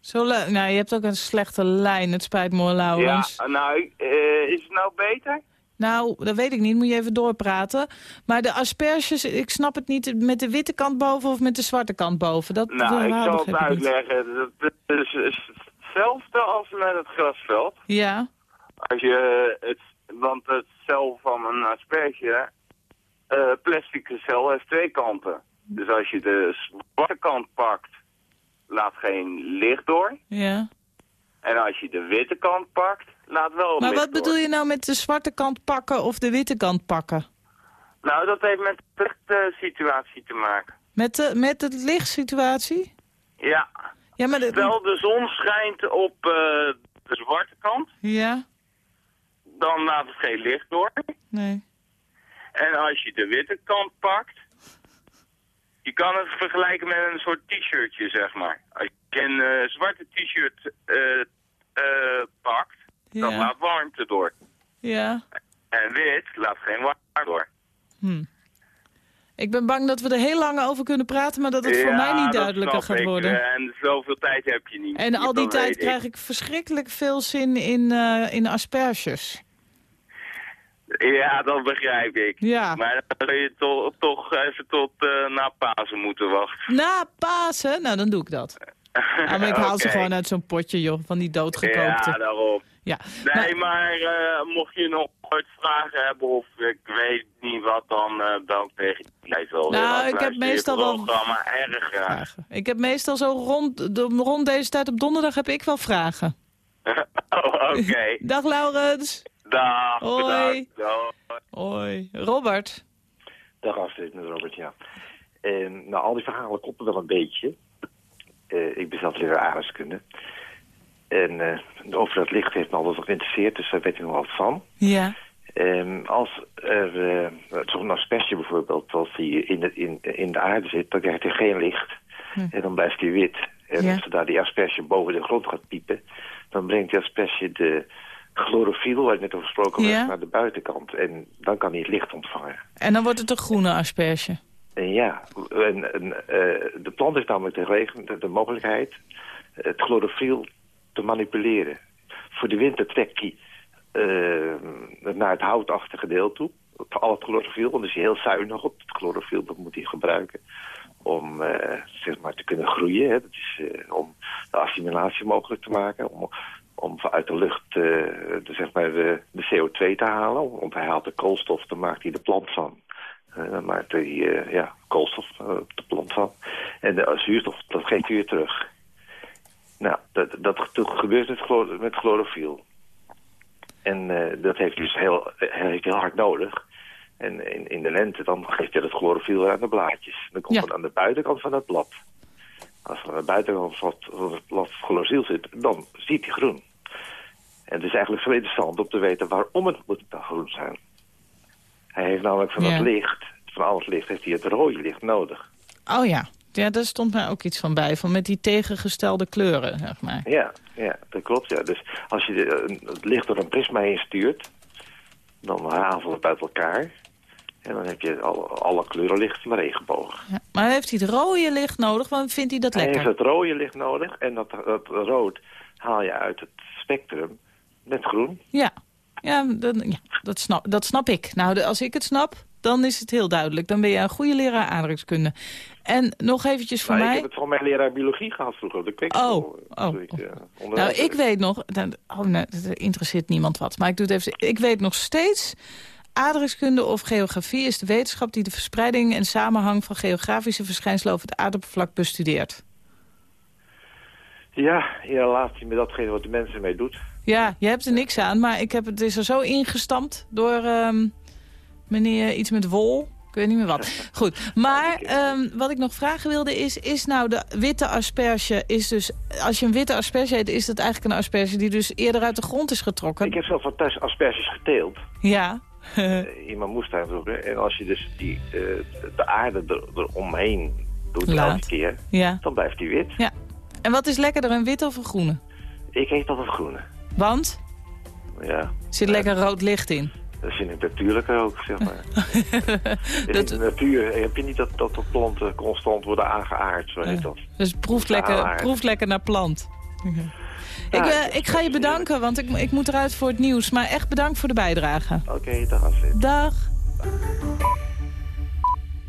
Zo nou, je hebt ook een slechte lijn. Het spijt me, Laurens. Ja, nou, eh, is het nou beter? Nou, dat weet ik niet. Moet je even doorpraten. Maar de asperges, ik snap het niet met de witte kant boven of met de zwarte kant boven. Dat Nou, ik zal het uitleggen. Het is, is hetzelfde als met het grasveld. Ja. Als je het, want het cel van een asperge, eh plastic cel heeft twee kanten. Dus als je de zwarte kant pakt laat geen licht door. Ja. En als je de witte kant pakt, laat wel Maar wat door. bedoel je nou met de zwarte kant pakken of de witte kant pakken? Nou, dat heeft met de lichtsituatie te maken. Met de, met de lichtsituatie? Ja. Ja, maar de... Stel, de zon schijnt op eh, de zwarte kant, Ja? dan laat het geen licht door. Nee. En als je de witte kant pakt, je kan het vergelijken met een soort t-shirtje, zeg maar. Als je een eh, zwarte t-shirt eh, eh, pakt, dan laat warmte door. Ja. En wit laat geen warmte door. Hm. Ik ben bang dat we er heel lang over kunnen praten, maar dat het voor mij niet duidelijker gaat ik. worden. En zoveel tijd heb je niet. En al die tijd krijg ik verschrikkelijk veel zin in, in asperges. Ja, dat begrijp ik. Ja. Maar dan zul je toch, toch even tot eh, na Pasen moeten wachten. Na Pasen? Nou, dan doe ik dat. Ja, [laughs] maar ik haal ze gewoon uit zo'n potje, joh, van die doodgekookte. Ja, daarom. Ja. Nee, maar eh, mocht je nog ooit vragen hebben of ik weet niet wat, dan eh bel ik tegen tijd wel. Nou, ik heb je meestal wel- erg graag. Ik heb meestal zo rond, de, rond deze tijd op donderdag heb ik wel vragen. [laughs] oh, oké. [laughs] Dag Laurens. Dag, Hoi. bedankt. Hoi. Robert. Dag Astrid, met Robert, ja. En, nou, al die verhalen kloppen wel een beetje. Eh, ik ben zelf leraar aardrijkskunde. En eh, over dat licht heeft me altijd wel geïnteresseerd, dus daar weet ik nog wat van. Ja. Ehm, als er eh, zo'n asperge bijvoorbeeld, als die in de, in, in de aarde zit, dan krijgt hij geen licht. En dan blijft hij wit. En Ja. zodra die asperge boven de grond gaat piepen, dan brengt die asperge de chlorofiel, waar ik net over gesproken Ja. werd, naar de buitenkant. En dan kan hij het licht ontvangen. En dan wordt het een groene asperge. En ja, en, en, eh, de plant heeft namelijk de, regen, de, de mogelijkheid het chlorofiel te manipuleren. Voor de winter trekt hij eh, naar het houtachtige deel toe. Voor al het chlorofiel, want is hij heel zuinig op het chlorofiel. Dat moet hij gebruiken om eh, zeg maar te kunnen groeien. Hè. Dat is eh, om de assimilatie mogelijk te maken. Om, om vanuit de lucht eh, de, zeg maar de, de CO2 te halen. Want hij haalt de koolstof, daar maakt hij de plant van. Eh, dan maakt hij eh, ja, koolstof de plant van. En de zuurstof, dat geeft hij weer terug. Nou, dat, dat gebeurt met, met chlorofiel. En dat heeft hij dus heel, heel, heel hard nodig. En in, in de lente dan geeft hij dat chlorofiel weer aan de blaadjes. Dan komt het aan de buitenkant van het blad. Als er het blad chlorofiel zit, dan ziet hij groen. En het is eigenlijk veel interessant om te weten waarom het moet dan groen zijn. Hij heeft namelijk van Ja. het licht, van al het licht, heeft hij het rode licht nodig. Oh ja. Ja, daar stond mij ook iets van bij. Van met die tegengestelde kleuren, zeg maar. Ja, ja, dat klopt. Ja. Dus als je de, het licht door een prisma heen stuurt, dan rafelt het uit elkaar. En dan heb je alle, alle kleurenlicht van de regenboog. Ja. Maar heeft hij het rode licht nodig? Want vindt hij dat Hij lekker? heeft het rode licht nodig en dat, dat rood haal je uit het spectrum met groen. Ja, ja, dan, ja dat, snap, dat snap ik. Nou, de- als ik het snap, dan is het heel duidelijk. Dan ben je een goede leraar aardrijkskunde. En nog eventjes voor ik mij... heb het van mijn leraar biologie gehad vroeger. Ik Oh, oh, toen ik, eh, Nou, ik weet nog... dan- Oh, nee, dat interesseert niemand wat. Maar ik doe het even... Ik weet nog steeds... Aardrijkskunde of geografie is de wetenschap die de verspreiding en samenhang van geografische verschijnselen over het aardoppervlak bestudeert. Ja, laat je met datgene wat de mensen mee doet. Ja, je hebt er niks aan, maar ik heb het is er zo ingestampt door ehm, meneer iets met wol. Ik weet niet meer wat. [laughs] Goed, maar ehm, wat ik nog vragen wilde is, is nou de witte asperge, is dus, als je een witte asperge eet, is dat eigenlijk een asperge die dus eerder uit de grond is getrokken? Ik heb zelf wat thuis asperges geteeld. Ja. [laughs] eh, in mijn moestuin vroeger. En als je dus die, eh, de aarde er, eromheen doet Laat. elke keer, Ja. dan blijft die wit. Ja. En wat is lekkerder, een witte of een groene? Ik eet altijd groene. Want? Ja, Er zit lekker rood licht in. dat vind ik natuurlijker ook, zeg maar. [laughs] In de natuur heb je niet dat, dat de planten constant worden aangeaard, zo heet dat. Dus proeft lekker, proeft lekker naar plant. [laughs] Ik, eh, ik ga je bedanken, want ik, ik moet eruit voor het nieuws. Maar echt bedankt voor de bijdrage. Oké, dag Astrid. Dag.